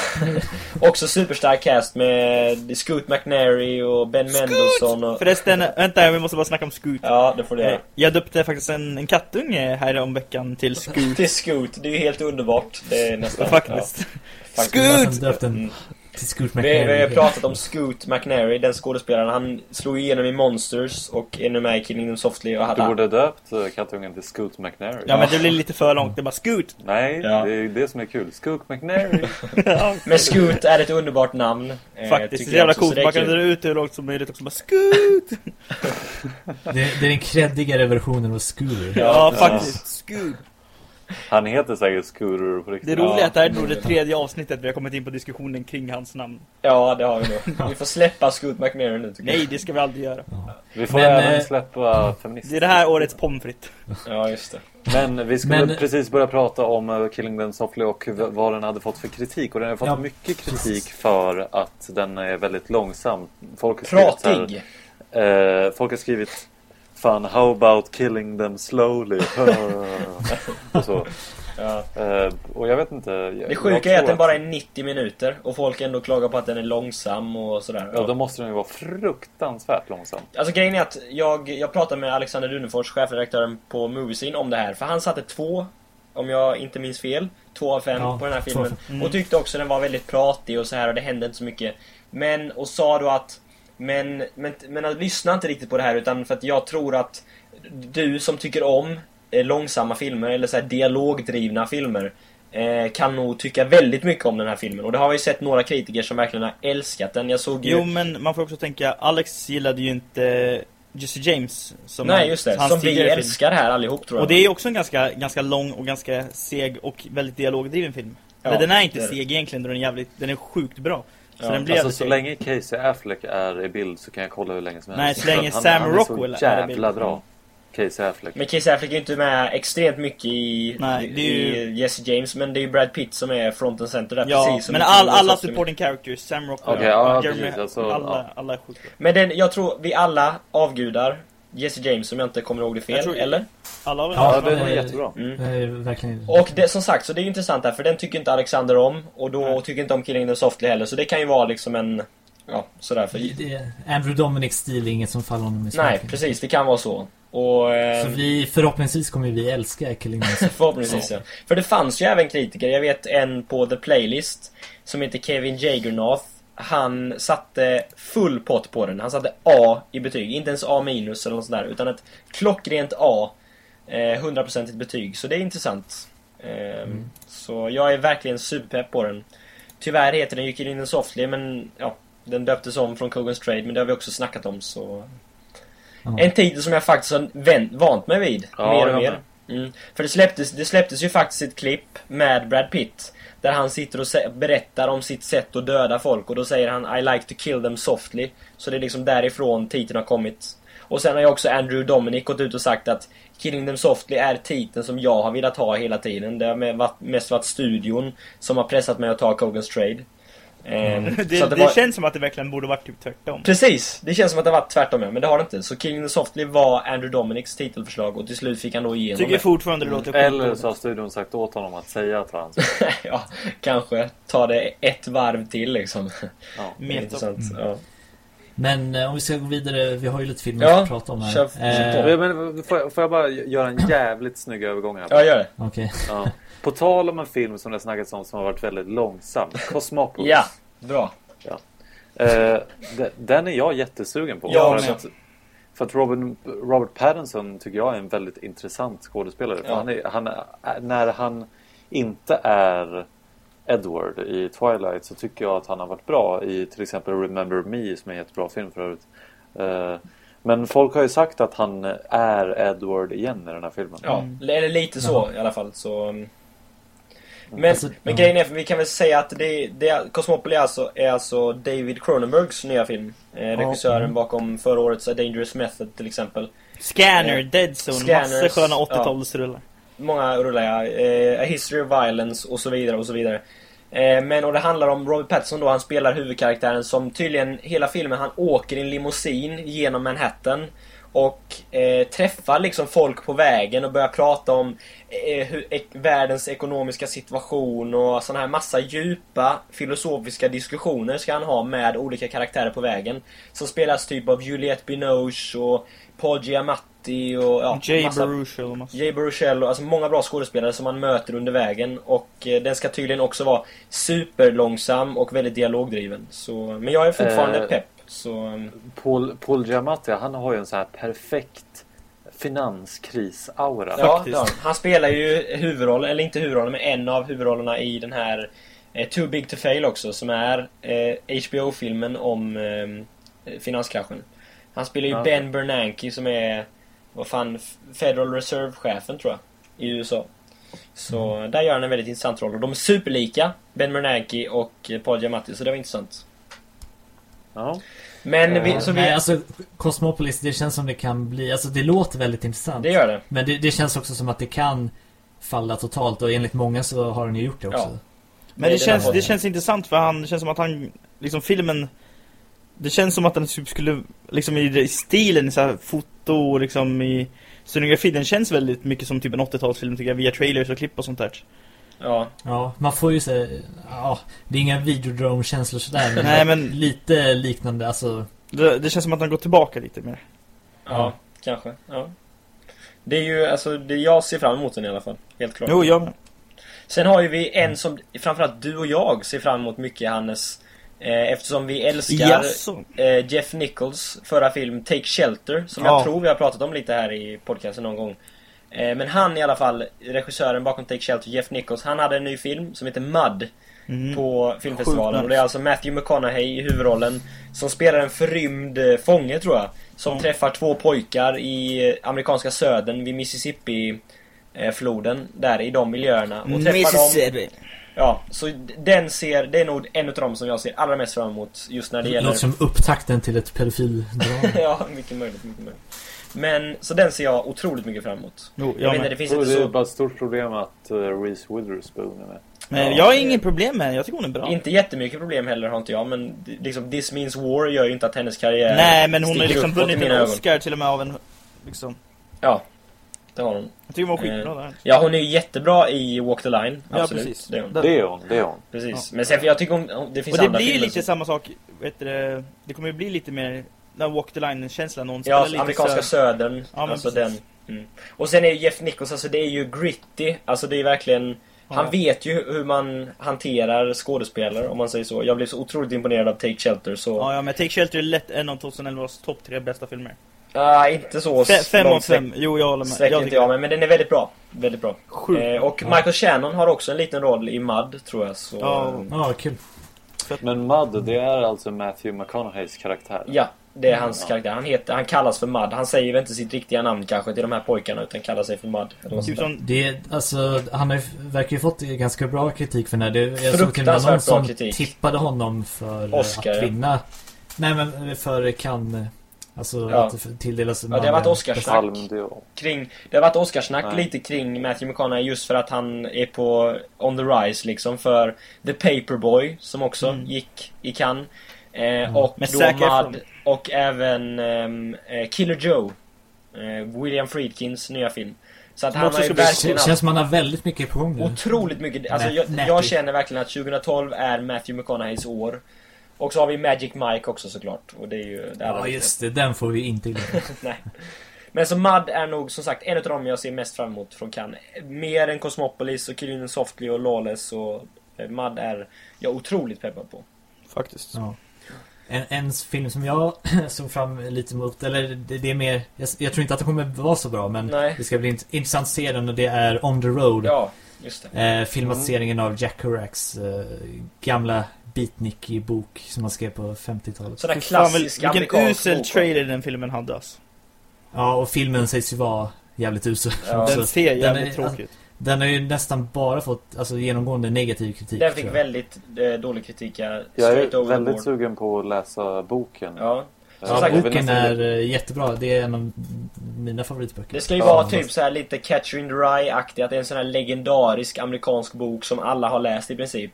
Också superstark cast med Scoot McNairy och Ben Mendelsohn och... Förresten, vänta, vi måste bara snacka om Scoot. Ja, det får du Eh, göra. Jag döpte faktiskt en, en kattunge här om veckan till Scoot. Till Scoot, det är ju helt underbart. Det är nästan... Faktiskt. Ja, har Scoot! Till Scoot Vi, vi har pratat om Scoot McNairy, den skådespelaren. Han slog igenom i Monsters och är nu med i Killing Them Softly och Du hade... borde döpt eh, kattungen till Scoot McNairy. Ja men det blir lite för långt, det är bara Scoot! Nej, Ja. det är det som är kul. Scoot McNairy. Ja, Men Scoot är ett underbart namn. eh, Faktiskt, det är jävla coolt. Man kan dra ut hur långt som möjligt också bara Scoot! Det, det är den creddigare versionen av Scooter. Ja, Ja. faktiskt. Scoot! Han heter säkert Scooter på Det riktigt. roliga är att det här är nog Ja. det tredje avsnittet vi har kommit in på diskussionen kring hans namn. Ja, det har vi nog. Vi får släppa Scoot McNairy nu tycker Nej, det ska vi aldrig göra. Vi får Men, även eh, släppa feminister. Det är det här årets jag. Ja, just det. Men vi skulle Men- precis börja prata om uh, Killing Them Softly och vad den hade fått för kritik. Och den har fått Ja, mycket kritik precis. för att den är väldigt långsam. Folk har skrivit så här- Pratig. Eh, folk har skrivit Fan, how about killing them slowly? och så. Ja. Eh, och jag vet inte. Jag, Det sjuka är att den bara är 90 minuter och folk ändå klagar på att den är långsam och sådär. Ja, då måste den ju vara fruktansvärt långsam. Alltså grejen är att jag, jag pratade med Alexander Dunefors, chefredaktören på Moviesin, om det här. För han satte två, om jag inte minns fel, två av fem Ja, på den här filmen. fem. Och tyckte också den var väldigt pratig och så här och det hände inte så mycket. Men, och sa då att, men, men, men lyssna inte riktigt på det här utan för att jag tror att du som tycker om eh, långsamma filmer eller så här dialogdrivna filmer eh, kan nog tycka väldigt mycket om den här filmen. Och det har vi sett några kritiker som verkligen har älskat den. Jag såg ju... Jo, men man får också tänka, Alex gillade ju inte Jesse James. Som Nej, just det. hans Som vi tidigare film. älskar här allihop tror jag. Och det är ju också en ganska, ganska lång och ganska seg och väldigt dialogdriven film. Ja, Eller den är inte är seg egentligen, den är jävligt, den är sjukt bra. Så Ja, den blir Alltså så länge Casey Affleck är i bild så kan jag kolla hur länge som Nej, helst. så länge Han- Sam han Rockwell är är så i bild. jävla bra. Casey Affleck. Men Casey Affleck är ju inte med extremt mycket i, Nej, det är ju- i Jesse James, men det är ju Brad Pitt som är front and center där Ja, precis som men all, alla supporting characters, Sam Rockwell, Okej, ja, Jeremy, precis, alltså, alla, ja. alla är sjukt bra. Men den, jag tror vi alla avgudar Jesse James om jag inte kommer ihåg det fel, tror- eller? Alla har Ja, Ja, det- jättebra. Mm. Det är verkligen... Och det, som sagt, så det är intressant där, för den tycker inte Alexander om, och då Nej. tycker inte om Killing the Softly heller, så det kan ju vara liksom en... Ja, sådär för... Det är Andrew Dominics stil är inget som faller honom i Nej, smaken. precis, det kan vara så. Och... Eh, Så vi, förhoppningsvis kommer vi älska Killing Them Softly. Förhoppningsvis ja. För det fanns ju även kritiker, jag vet en på The Playlist Som heter Kevin Jagernoth Han satte full pott på den, han satte A i betyg, inte ens A minus eller något sånt där Utan ett klockrent A eh, 100% betyg, så det är intressant eh, Så jag är verkligen superpepp på den Tyvärr heter den ju Killing Softly men ja Den döptes om från Kogan's Trade, men det har vi också snackat om så... Ja. En titel som jag faktiskt har vänt, vant mig vid. Ja, mer och mer. Mm. För det släpptes, det släpptes ju faktiskt ett klipp med Brad Pitt. Där han sitter och berättar om sitt sätt att döda folk och då säger han I like to kill them softly. Så det är liksom därifrån titeln har kommit. Och sen har ju också Andrew Dominic gått ut och sagt att Killing them softly är titeln som jag har velat ha hela tiden. Det har mest varit studion som har pressat mig att ta Kogan's Trade. Ehm, Det, så det, att var- känns som att det verkligen borde varit typ tvärtom. Precis! Det känns som att det varit tvärtom ja, men det har det inte. Så the Softly var Andrew Dominics titelförslag och till slut fick han då igenom Tycker det. fortfarande det låter Eller sjukt. så har studion sagt åt honom att säga att han ja, kanske. Ta det ett varv till liksom. Ja. Det intressant. Ja. Men eh, om vi ska gå vidare, vi har ju lite filmer Ja, att prata om här. kör- kör på. Eh, Men, får, jag, får jag bara göra en jävligt snygg övergång här? ja, gör det. Okej. Ja. På tal om en film som det snackats om som har varit väldigt långsam. Cosmopolis. Ja, bra. Eh, de- den är jag jättesugen på. Jag för, att, för att Robin, Robert Pattinson tycker jag är en väldigt intressant skådespelare. För Ja. han är, han är, när han inte är Edward i Twilight så tycker jag att han har varit bra i till exempel Remember Me som är en jättebra film för övrigt. Eh, men folk har ju sagt att han är Edward igen i den här filmen. Ja, eller lite så Jaha. i alla fall. Så, mm. Men, Alltså, men ja. grejen är, för vi kan väl säga att det, det Cosmopolis är alltså, är alltså David Cronenbergs nya film. Eh, regissören mm. bakom förra årets A Dangerous Method till exempel. Scanner, Eh, Dead Zone, Scanners, massor sköna ja. 80-talsrullar. Många rullar ja. Eh, A History of Violence och så vidare och så vidare. Eh, men och det handlar om Robert Pattinson då, han spelar huvudkaraktären som tydligen hela filmen, han åker i en limousin genom Manhattan. Och eh, träffar liksom folk på vägen och börjar prata om eh, hur, ek, världens ekonomiska situation och sådana här massa djupa filosofiska diskussioner ska han ha med olika karaktärer på vägen. Som spelas typ av Juliette Binoche och Paul Giamatti och ja, Jay massa- Baruchel och. Jay Baruchel, alltså många bra skådespelare som man möter under vägen och eh, den ska tydligen också vara superlångsam och väldigt dialogdriven. Så, men jag är fortfarande Eh, pepp. Så, mm, Paul, Paul Giamatti, han har ju en så här perfekt finanskris-aura. ja, han spelar ju huvudrollen, eller inte huvudrollen, men en av huvudrollerna i den här eh, Too Big To Fail också, som är eh, HBO-filmen om eh, finanskraschen. Han spelar ju Ja. Ben Bernanke som är, vad fan, Federal Reserve-chefen tror jag, i USA. Så där gör han en väldigt intressant roll. Och de är superlika, Ben Bernanke och Paul Giamatti, så det var intressant. Ja. Men vi, så vi, Nej, alltså Cosmopolis, det känns som det kan bli, alltså det låter väldigt intressant. det gör det. Men det, det känns också som att det kan falla totalt och enligt många så har den ju gjort det också. Ja. Men Det det känns, det känns intressant för han, det känns som att han, liksom filmen Det känns som att den typ skulle, liksom i, i stilen, så här, foto och liksom i scenografi, den känns väldigt mycket som typ en 80-talsfilm tycker jag, via trailers och klipp och sånt där. Ja. Ja, man får ju säga, ja, det är inga videodrome-känslor sådär men, Nej, men- lite liknande, alltså Det, det känns som att han går tillbaka lite mer. Ja, kanske. Ja. Det är ju, alltså, det jag ser fram emot den i alla fall. Helt klart. Jo, jag med. Sen har ju vi en som framförallt du och jag ser fram emot mycket, Hannes. Eh, eftersom vi älskar eh, Jeff Nichols förra film Take Shelter, som Ja. jag tror vi har pratat om lite här i podcasten någon gång. Eh, men han i alla fall, regissören bakom Take Shelter, Jeff Nichols, han hade en ny film som heter Mud Mhm. på filmfestivalen. Och det är alltså Matthew McConaughey i huvudrollen som spelar en förrymd eh, fånge tror jag. Som Ja. träffar två pojkar i eh, amerikanska södern vid Mississippi eh, floden där i de miljöerna och träffar dem. Ja, så den ser, det är nog en av dem som jag ser allra mest fram emot just när det det gäller låter som upptakten till ett pedofildrama. Ja, mycket möjligt, mycket möjligt. Men, så den ser jag otroligt mycket fram emot. Jo, Jag jag med. det finns inte det är så... bara ett stort problem att uh, Reese Witherspoon är med. Men Ja. jag har inget problem med den, jag tycker hon är bra. Inte jättemycket problem heller har inte jag, men liksom This Means War gör ju inte att hennes karriär Nej, men hon har stiger liksom vunnit en ögon. Oscar till och med av en, liksom. Ja, det har hon. Jag tycker hon var Eh, skitbra där. Ja, hon är ju jättebra i Walk the Line. Ja, Absolut. precis. Det är hon. Det är hon, det är hon. Precis. Men sen, för jag tycker hon, det finns Och det andra blir ju filmer lite som- samma sak, vet du, det, det kommer ju bli lite mer den Walk the Line-känslan hon Ja, lite amerikanska södern. Ja, men alltså den. precis. Mm. Och sen är ju Jeff Nichols, alltså det är ju gritty. Alltså det är verkligen... Han Ja. vet ju hur man hanterar skådespelare, om man säger så. Jag blev så otroligt imponerad av Take Shelter, så... Ja, ja, men Take Shelter är lätt en av 2011s topp tre bästa filmer. Ah, inte så Fe, fem av sträck- fem, jo jag håller med. sträcker Jag inte tycker jag med, men den är väldigt bra. Väldigt bra. Sjukt. Eh, och Michael Shannon har också en liten roll i Mud, tror jag. Så, Ja. Ja, kul. Men Mud, det är alltså Matthew McConaugheys karaktär? Ja, det är hans Ja. karaktär. Han, heter, han kallas för Mud. Han säger väl inte sitt riktiga namn kanske till de här pojkarna utan kallar sig för något Typ som Det, alltså, han har verkar ju fått ganska bra kritik för den här. Det, jag såg till någon som bra kritik. tippade honom för eh, Oscar, att ja. vinna. Nej men för kan Alltså Ja. att tilldelas Ja, det har varit Oscarsnack. Kring, det har varit Oscarsnack Nej. lite kring Matthew McConaughey just för att han är på on the rise liksom för The Paperboy som också Mm. gick i Cannes. Eh, och då Zac Efron. Mud och även ehm, eh, Killer Joe. Eh, William Friedkins nya film. Så att han har ju verkligen Det känns som man har väldigt mycket på gång nu. otroligt mycket. Alltså jag, jag känner verkligen att 2012 är Matthew McConaugheys år. Och så har vi Magic Mike också såklart. Och det är ju det Ja just det, den får vi inte glömma. Nej. Men så Mud är nog som sagt en av dem jag ser mest fram emot från Cannes. Mer än Cosmopolis och Killing Softly och Lawless och eh, Mud är jag otroligt peppad på. faktiskt. Ja. En, en film som jag såg fram lite mot, eller det, det är mer, jag, jag tror inte att det kommer vara så bra men Nej. det ska bli int- intressant att se den och det är On the Road. Ja, just det. Eh, filmatiseringen av Jack Kerouacs eh, gamla beatnik-bok som han skrev på 50-talet. Sån där Fy fan, klassisk Vilken usel trailer den filmen hade alltså. Ja, och filmen sägs ju vara jävligt usel. Ja. Den ser jävligt är- tråkig ut. Den har ju nästan bara fått alltså, genomgående negativ kritik. Den fick jag. väldigt eh, dålig kritik. Jag Straight är väldigt board. sugen på att läsa boken. Ja. Eh, Som Ja, sagt, jag boken nästan- är eh, jättebra. Det är en av mina favoritböcker. Det ska ju Ja, vara typ så här lite Catcher in the Rye-aktigt. Att det är en sån här legendarisk amerikansk bok som alla har läst i princip.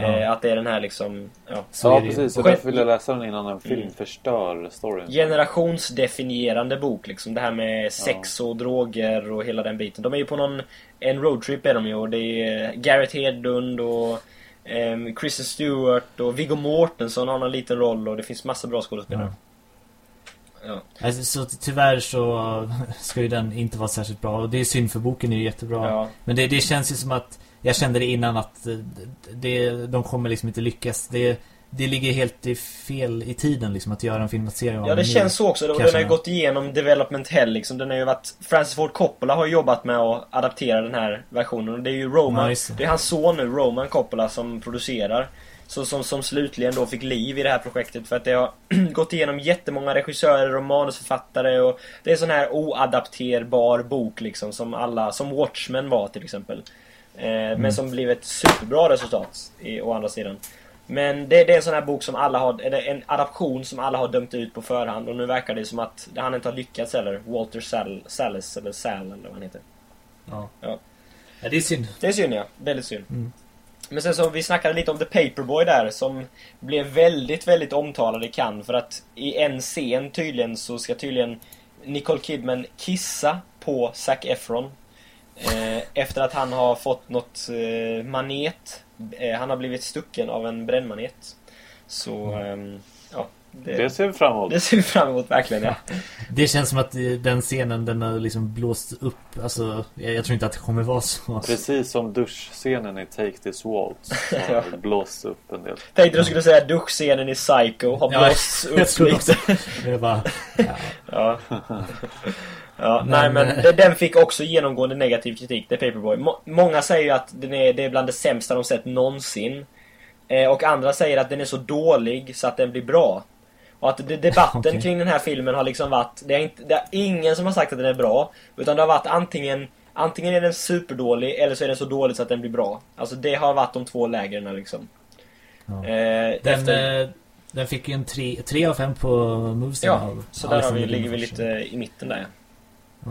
Ja. Eh, att det är den här liksom, ja. Så Ja, precis. Jag läsa den innan en film Mm. förstör storyn. generationsdefinierande bok liksom. Det här med sex och droger och hela den biten. De är ju på någon, en roadtrip är de ju och det är Garrett Hedlund och ehm, Kristen Stewart och Viggo Mortensen har någon liten roll och det finns massa bra skådespelare. Ja. Alltså, så ty- tyvärr så ska ju den inte vara särskilt bra. Och det är synd för boken är ju jättebra. Ja. Men det, det känns ju som att Jag kände det innan att eh, det, de kommer liksom inte lyckas. Det, det ligger helt i fel i tiden liksom att göra en filmatisering Ja, det känns så också. Den har ju gått igenom development hell liksom. Den har ju varit... Francis Ford Coppola har jobbat med att adaptera den här versionen. Och det är ju Roman... Nice. Det är hans son nu, Roman Coppola, som producerar. Så, som, som slutligen då fick liv i det här projektet. För att det har gått igenom jättemånga regissörer och manusförfattare. Och det är en sån här oadapterbar bok liksom. Som alla... Som Watchmen var till exempel. Eh, Men som blev ett superbra resultat i, å andra sidan. Men det, det är en sån här bok som alla har, eller en adaption som alla har dömt ut på förhand och nu verkar det som att han inte har lyckats heller. Walter Sal, Salles, eller Sal eller vad han heter. Ja. Ja. ja, det är synd. Det är synd ja, väldigt synd. Mm. Men sen så, vi snackade lite om The Paperboy där som blev väldigt, väldigt omtalad i Cannes för att i en scen tydligen så ska tydligen Nicole Kidman kissa på Zac Efron. Eh, efter att han har fått något eh, manet. Eh, han har blivit stucken av en brännmanet. Så, ehm, ja. Det, Det ser vi fram emot. det ser vi fram emot verkligen ja. Det känns som att den scenen den har liksom blåst upp. Alltså, jag, jag tror inte att det kommer vara så. Precis som duschscenen i Take This Waltz. Som Ja. har blåst upp en del. Tänkte du skulle säga duschscenen i Psycho har Ja, blåsts jag upp lite. Det är bara, ja. Ja. Ja, Men, nej men eh, det- den fick också genomgående negativ kritik, The Paperboy. Må- många säger ju att den är, det är bland det sämsta de sett någonsin. Eh, och andra säger att den är så dålig så att den blir bra. Och att de- debatten Okej. kring den här filmen har liksom varit, det är, inte, det är ingen som har sagt att den är bra. Utan det har varit antingen, antingen är den superdålig eller så är den så dålig så att den blir bra. Alltså det har varit de två lägren liksom. Ja. Eh, Den, efter, eh, den fick ju en 3 av 5 på Movesen ja, så där har vi, ligger vi lite i mitten där. Ja.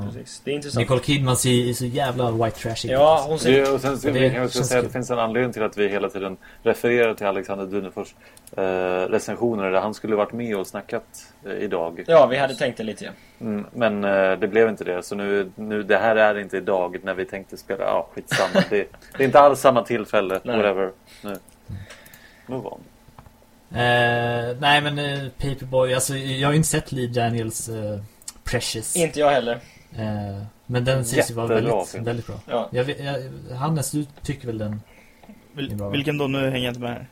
Precis. Det är intressant. Nicole Kidman ser ju så jävla white trashig Ja, hon ser Det, och sen så, Det vi kan också känns säga att det finns en anledning till att vi hela tiden refererar till Alexander Dunefors eh, recensioner där han skulle varit med och snackat eh, idag. Ja, vi hade tänkt det lite ja. Mm, men eh, det blev inte det. Så nu, nu, det här är inte idag när vi tänkte spela. Ja, skitsamma. det, det är inte alls samma tillfälle. Nej. Whatever. Nu. Move on. Eh, nej men eh, Paperboy, alltså jag har ju inte sett Lee Daniels eh, Precious. Inte jag heller. Eh, men den sägs ju vara väldigt, film. väldigt bra. Ja. Jag, jag, Hannes, du tycker väl den? Vil- bra. vilken då? Nu hänger jag inte med här.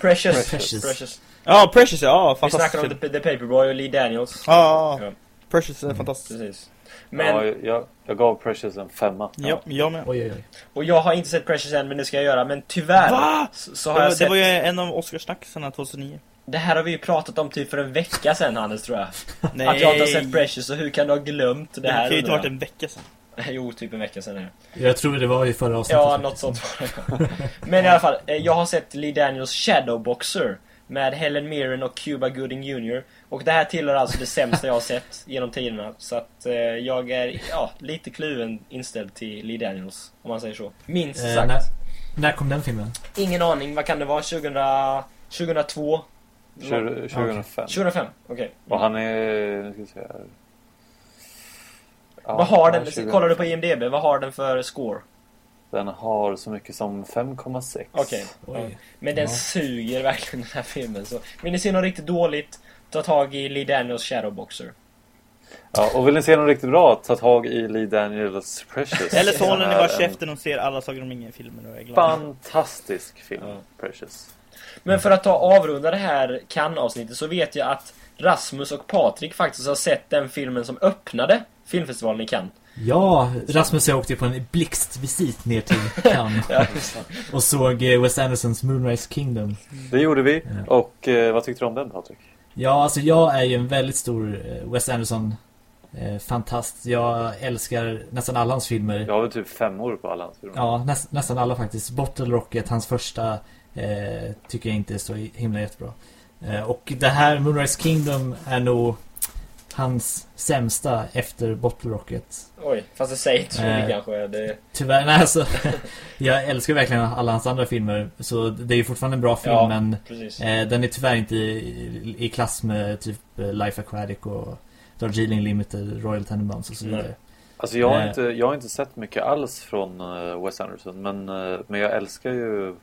Precious. Precious. Precious. Ja, Precious ja, Vi fantastisk snackar om. The, The Paperboy och Lee Daniels. Ja, ja, Ja. Precious är fantastisk. Precis. Men, Ja, jag, jag gav Precious en femma. Ja, jag med. Oj, oj, oj. och jag har inte sett Precious än, men det ska jag göra. Men tyvärr Va? så, har jag var, sett... det var ju en av Oscarssnacksarna 2009. Det här har vi ju pratat om typ för en vecka sedan, Hannes, tror jag. Nej. Att jag inte har sett Precious, och hur kan du ha glömt det Det här? kan ju inte undrar varit en vecka sedan. Jo, typ en vecka sedan är det. Jag tror det var i förra avsnittet. Ja, faktiskt. något sånt var det. Men i alla fall, eh, jag har sett Lee Daniels Shadowboxer med Helen Mirren och Cuba Gooding Jr. Och det här tillhör alltså det sämsta jag har sett genom tiderna. Så att eh, jag är, ja, lite kluven inställd till Lee Daniels, om man säger så. Minst Eh, sagt. när, när kom den filmen? Ingen aning, vad kan det vara? 2000, 2002? 20, 2005. 2005, okej. Och han är... Nu ska vi se här. Ja, Vad har den, 2005. kollar du på IMDB, vad har den för score? Den har så mycket som 5,6. Okej. Ja. Men den Ja. suger verkligen den här filmen. Så. Vill ni se något riktigt dåligt, ta tag i Lee Daniels Shadowboxer. Ja, och vill ni se något riktigt bra, ta tag i Lee Daniels Precious. Eller så håller ni bara käften och ser alla Sagan om ingen-filmer och är glada. Fantastisk film, Ja. Precious. Men för att ta avrunda det här kan-avsnittet så vet jag att Rasmus och Patrik faktiskt har sett den filmen som öppnade filmfestivalen i Cannes. Ja, Rasmus och jag åkte på en blixtvisit ner till Cannes Ja, och såg eh, Wes Andersons Moonrise Kingdom. Det gjorde vi. Ja. Och eh, vad tyckte du om den Patrik? Ja, alltså jag är ju en väldigt stor eh, Wes Anderson eh, fantast. Jag älskar nästan alla hans filmer. Jag har väl typ fem år på alla hans filmer. Ja, näst, nästan alla faktiskt. Bottle Rocket, hans första, eh, tycker jag inte är så himla jättebra. Eh, och det här, Moonrise Kingdom, är nog hans sämsta efter Bottle Rocket. Oj, fast det säger inte så mycket Eh. kanske. Det, Tyvärr, nej alltså. jag älskar verkligen alla hans andra filmer. Så det är ju fortfarande en bra film, Ja. men precis. eh, den är tyvärr inte i, i klass med typ Life Aquatic och Darjeeling Limited, Royal Tenenbaums och så vidare. Nej. Alltså jag har, Eh. inte, jag har inte sett mycket alls från eh, Wes Anderson. Men, eh, men jag älskar ju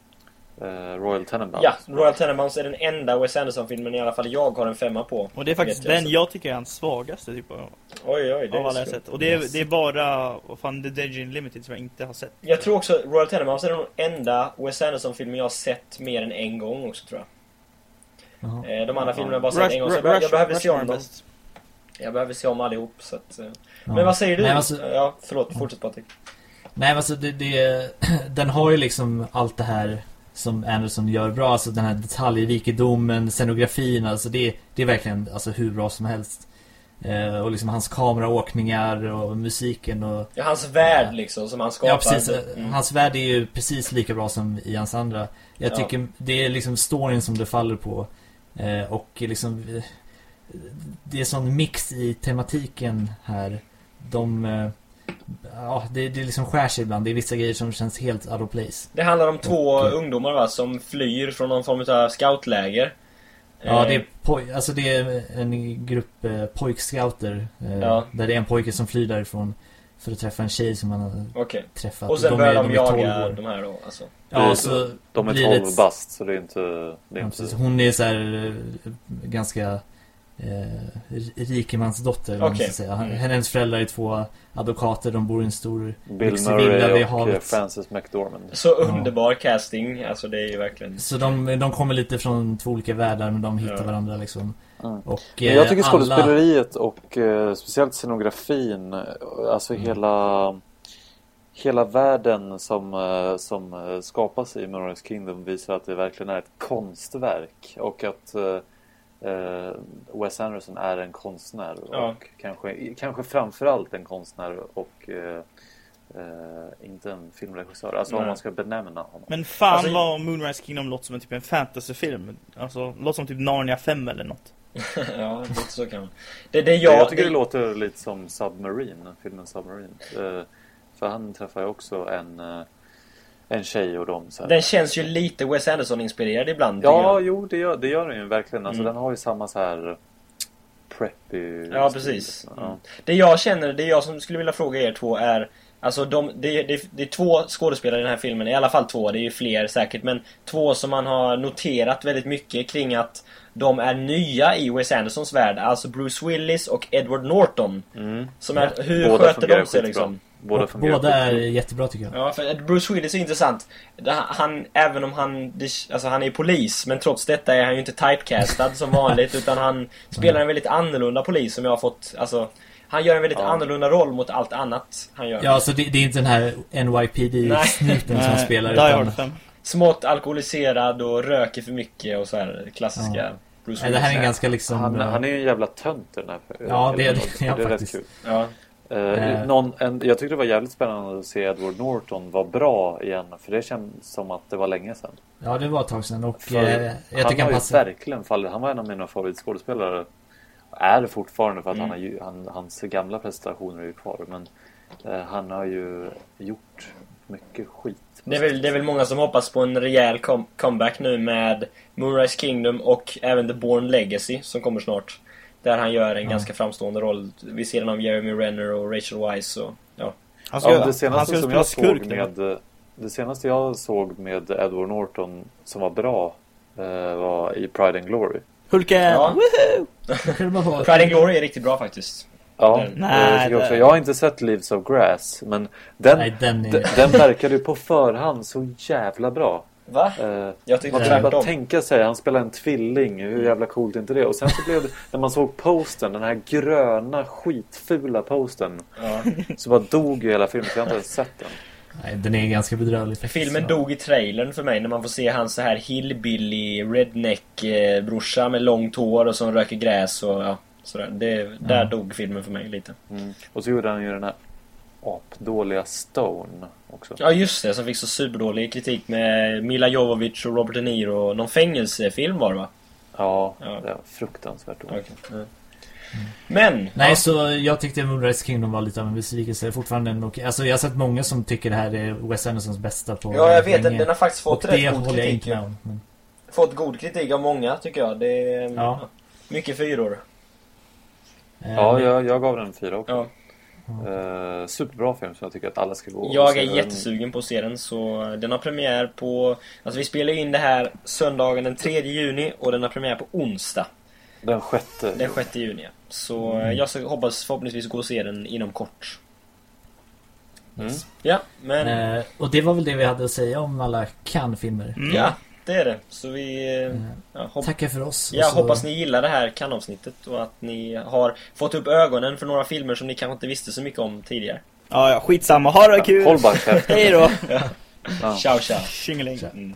Royal Tenenbaums. Ja, Royal Tenenbaums är den enda Wes Anderson-filmen i alla fall jag har en femma på. Och det är faktiskt den jag tycker är hans svagaste typ av, Oj, oj, det av alla är jag sett. Och det är, Yes. det är bara, vad fan, The Darjeeling Limited som jag inte har sett. Jag tror också Royal Tenenbaums är den enda Wes Anderson-filmen jag har sett mer än en gång också tror jag. Jaha. Eh, De andra filmerna har jag bara sett Rush, en gång, så jag, Rush, behöver- jag behöver se om dem. bäst. Jag behöver se om allihop, så att... eh. Ja. Men vad säger du? Nej, alltså, Ja, förlåt, fortsätt Patrik. Nej men alltså det, det, den har ju liksom allt det här som Anderson gör bra, alltså den här detaljrikedomen, scenografin, alltså det, det är verkligen alltså, hur bra som helst. Eh, och liksom hans kameraåkningar och musiken och Ja, hans värld liksom, som han skapar. Ja precis, Mm. hans värld är ju precis lika bra som i hans andra Jag Ja. tycker det är liksom storyn som det faller på eh, Och liksom eh, Det är sån mix i tematiken här De eh, Ja, det, det liksom skär sig ibland Det är vissa grejer som känns helt out of place Det handlar om två Och- ungdomar va, som flyr från någon form av scoutläger. Ja, Eh, det är, poj- alltså det är en grupp eh, pojkscouter eh, Ja. Där det är en pojke som flyr därifrån För att träffa en tjej som han har Okej. träffat Och sen de börjar är, de, 12 jaga de här då, alltså. Ja, så De är blir 12 det ett- bast, så det är inte... Det är Ja, inte precis. Hon är så här eh, ganska eh, rikemansdotter, okay. Okej. man ska säga. Hennes föräldrar är två advokater, de bor i en stor Bill Murray vid och havet. eh, Frances McDormand. Så underbar casting, alltså det är ju verkligen... Så de, de kommer lite från två olika världar, men de hittar Ja. varandra liksom. Mm. Och Men jag eh, tycker alla- skådespeleriet och eh, speciellt scenografin, eh, alltså Mm. hela Hela världen som, eh, som eh, skapas i Moonrise Kingdom visar att det verkligen är ett konstverk och att eh, Wes Anderson är en konstnär Ja. och kanske, kanske framförallt en konstnär och eh, eh, inte en filmregissör. Alltså om Nej. man ska benämna honom. Men fan Alltså, vad Moonrise Kingdom låter som en typ en fantasyfilm. Alltså, låter som typ Narnia 5 eller något. ja, lite så kan man. Det, det Jag, jag... tycker det, det låter lite som Submarine, filmen Submarine. Eh, för han träffar ju också en, eh, en tjej och de så här. Den känns ju lite Wes Anderson-inspirerad ibland. Ja, jag. jo det gör, det gör den ju verkligen. Alltså Mm. den har ju samma så här preppy Ja, precis. Ja. Det jag känner, det jag som skulle vilja fråga er två är Alltså de, det, det, det är två skådespelare i den här filmen, i alla fall två, det är ju fler säkert Men två som man har noterat väldigt mycket kring att De är nya i Wes Andersons värld, alltså Bruce Willis och Edward Norton Mm. Som är, hur Båda sköter de sig liksom? Båda båda är jättebra tycker jag. Ja, för Bruce Willis är intressant. Det- Han, även om han, det- alltså han är polis, men trots detta är han ju inte typecastad som vanligt, utan han spelar en väldigt annorlunda polis som jag har fått, alltså han gör en väldigt Ja. annorlunda roll mot allt annat han gör. Ja, så det, det är inte den här NYPD-snuten som han spelar. Utan, 5. Smått alkoholiserad och röker för mycket och så här klassiska Ja. Bruce nej, Willis. det här är en ganska liksom... Han, han är ju en jävla tönt den här Ja, det är- filmen. det är rätt kul. Ja. Eh, Eh. någon, en, jag tyckte det var jävligt spännande att se Edward Norton vara bra igen. För det känns som att det var länge sedan. Ja, det var ett tag sedan och För eh, jag han har ju passar. verkligen fallit. Han var en av mina favoritskådespelare. Är det fortfarande för att Mm. han har ju, han, hans gamla prestationer är ju kvar. Men eh, han har ju gjort mycket skit. Det är, väl, det är väl många som hoppas på en rejäl com- comeback nu med Moonrise Kingdom och även The Born Legacy som kommer snart. Där han gör en Ja. ganska framstående roll vid sidan av Jeremy Renner och Rachel Weisz och ja. Han ska, Ja, det han senaste ska som jag såg skurk nu. med Det senaste jag såg med Edward Norton som var bra eh, var i Pride and Glory. Hulken! Ja. Woohoo! Pride and Glory är riktigt bra faktiskt. Ja, Nej, jag, det- jag har inte sett Leaves of Grass men den, Nej, den är... den, den verkade ju på förhand så jävla bra. Va? Eh, Jag tyckte Man kan bara tvärtom. tänka sig, han spelar en tvilling, hur jävla coolt är inte det? Och sen så blev det, när man såg posten, den här gröna skitfula posten Ja. Så bara dog ju hela filmen, så jag har inte ens sett den. Nej, den är ganska bedrövlig faktiskt. Filmen dog i trailern för mig när man får se hans så här hillbilly redneck eh, brorsa med långt hår och som röker gräs och ja, sådär. Det, där Ja. dog filmen för mig lite. Mm. Och så gjorde han ju den här apdåliga Stone också. Ja just det, som fick så superdålig kritik med Mila Jovovich och Robert De Niro. Någon fängelsefilm var det va? Ja, Ja. det var fruktansvärt dåligt. ja. Men! Nej, ja, så jag tyckte Moonrise Kingdom var lite av en besvikelse. Fortfarande en okej. Alltså jag har sett många som tycker det här är Wes Andersons bästa på ja jag vet, den, har faktiskt Och fått det rätt god kritik. inte om. Men, Fått god kritik av många tycker jag. Det är Ja. ja. mycket fyror. Ja, jag, jag gav den en fyra också. Ja. Eh, superbra film som jag tycker att alla ska gå och Jag se. är Den- jättesugen på att se den så den har premiär på... Alltså vi spelar in det här söndagen den 3 juni och den har premiär på onsdag Den sjätte. den 6 juni. Så Mm. jag ska hoppas förhoppningsvis gå och se den inom kort. Mm. Ja, men... Eh, och det var väl det vi hade att säga om alla Cannes-filmer. Mm. Ja, det är det. Så vi... eh, Eh, Ja, hopp, Tackar för oss. jag Och så- hoppas ni gillar det här kanavsnittet och att ni har fått upp ögonen för några filmer som ni kanske inte visste så mycket om tidigare. Ja, ja, skitsamma. Ha det kul! Håll bara käften. Hej då! Ja. Ciao, ciao! Tjingeling. Mm.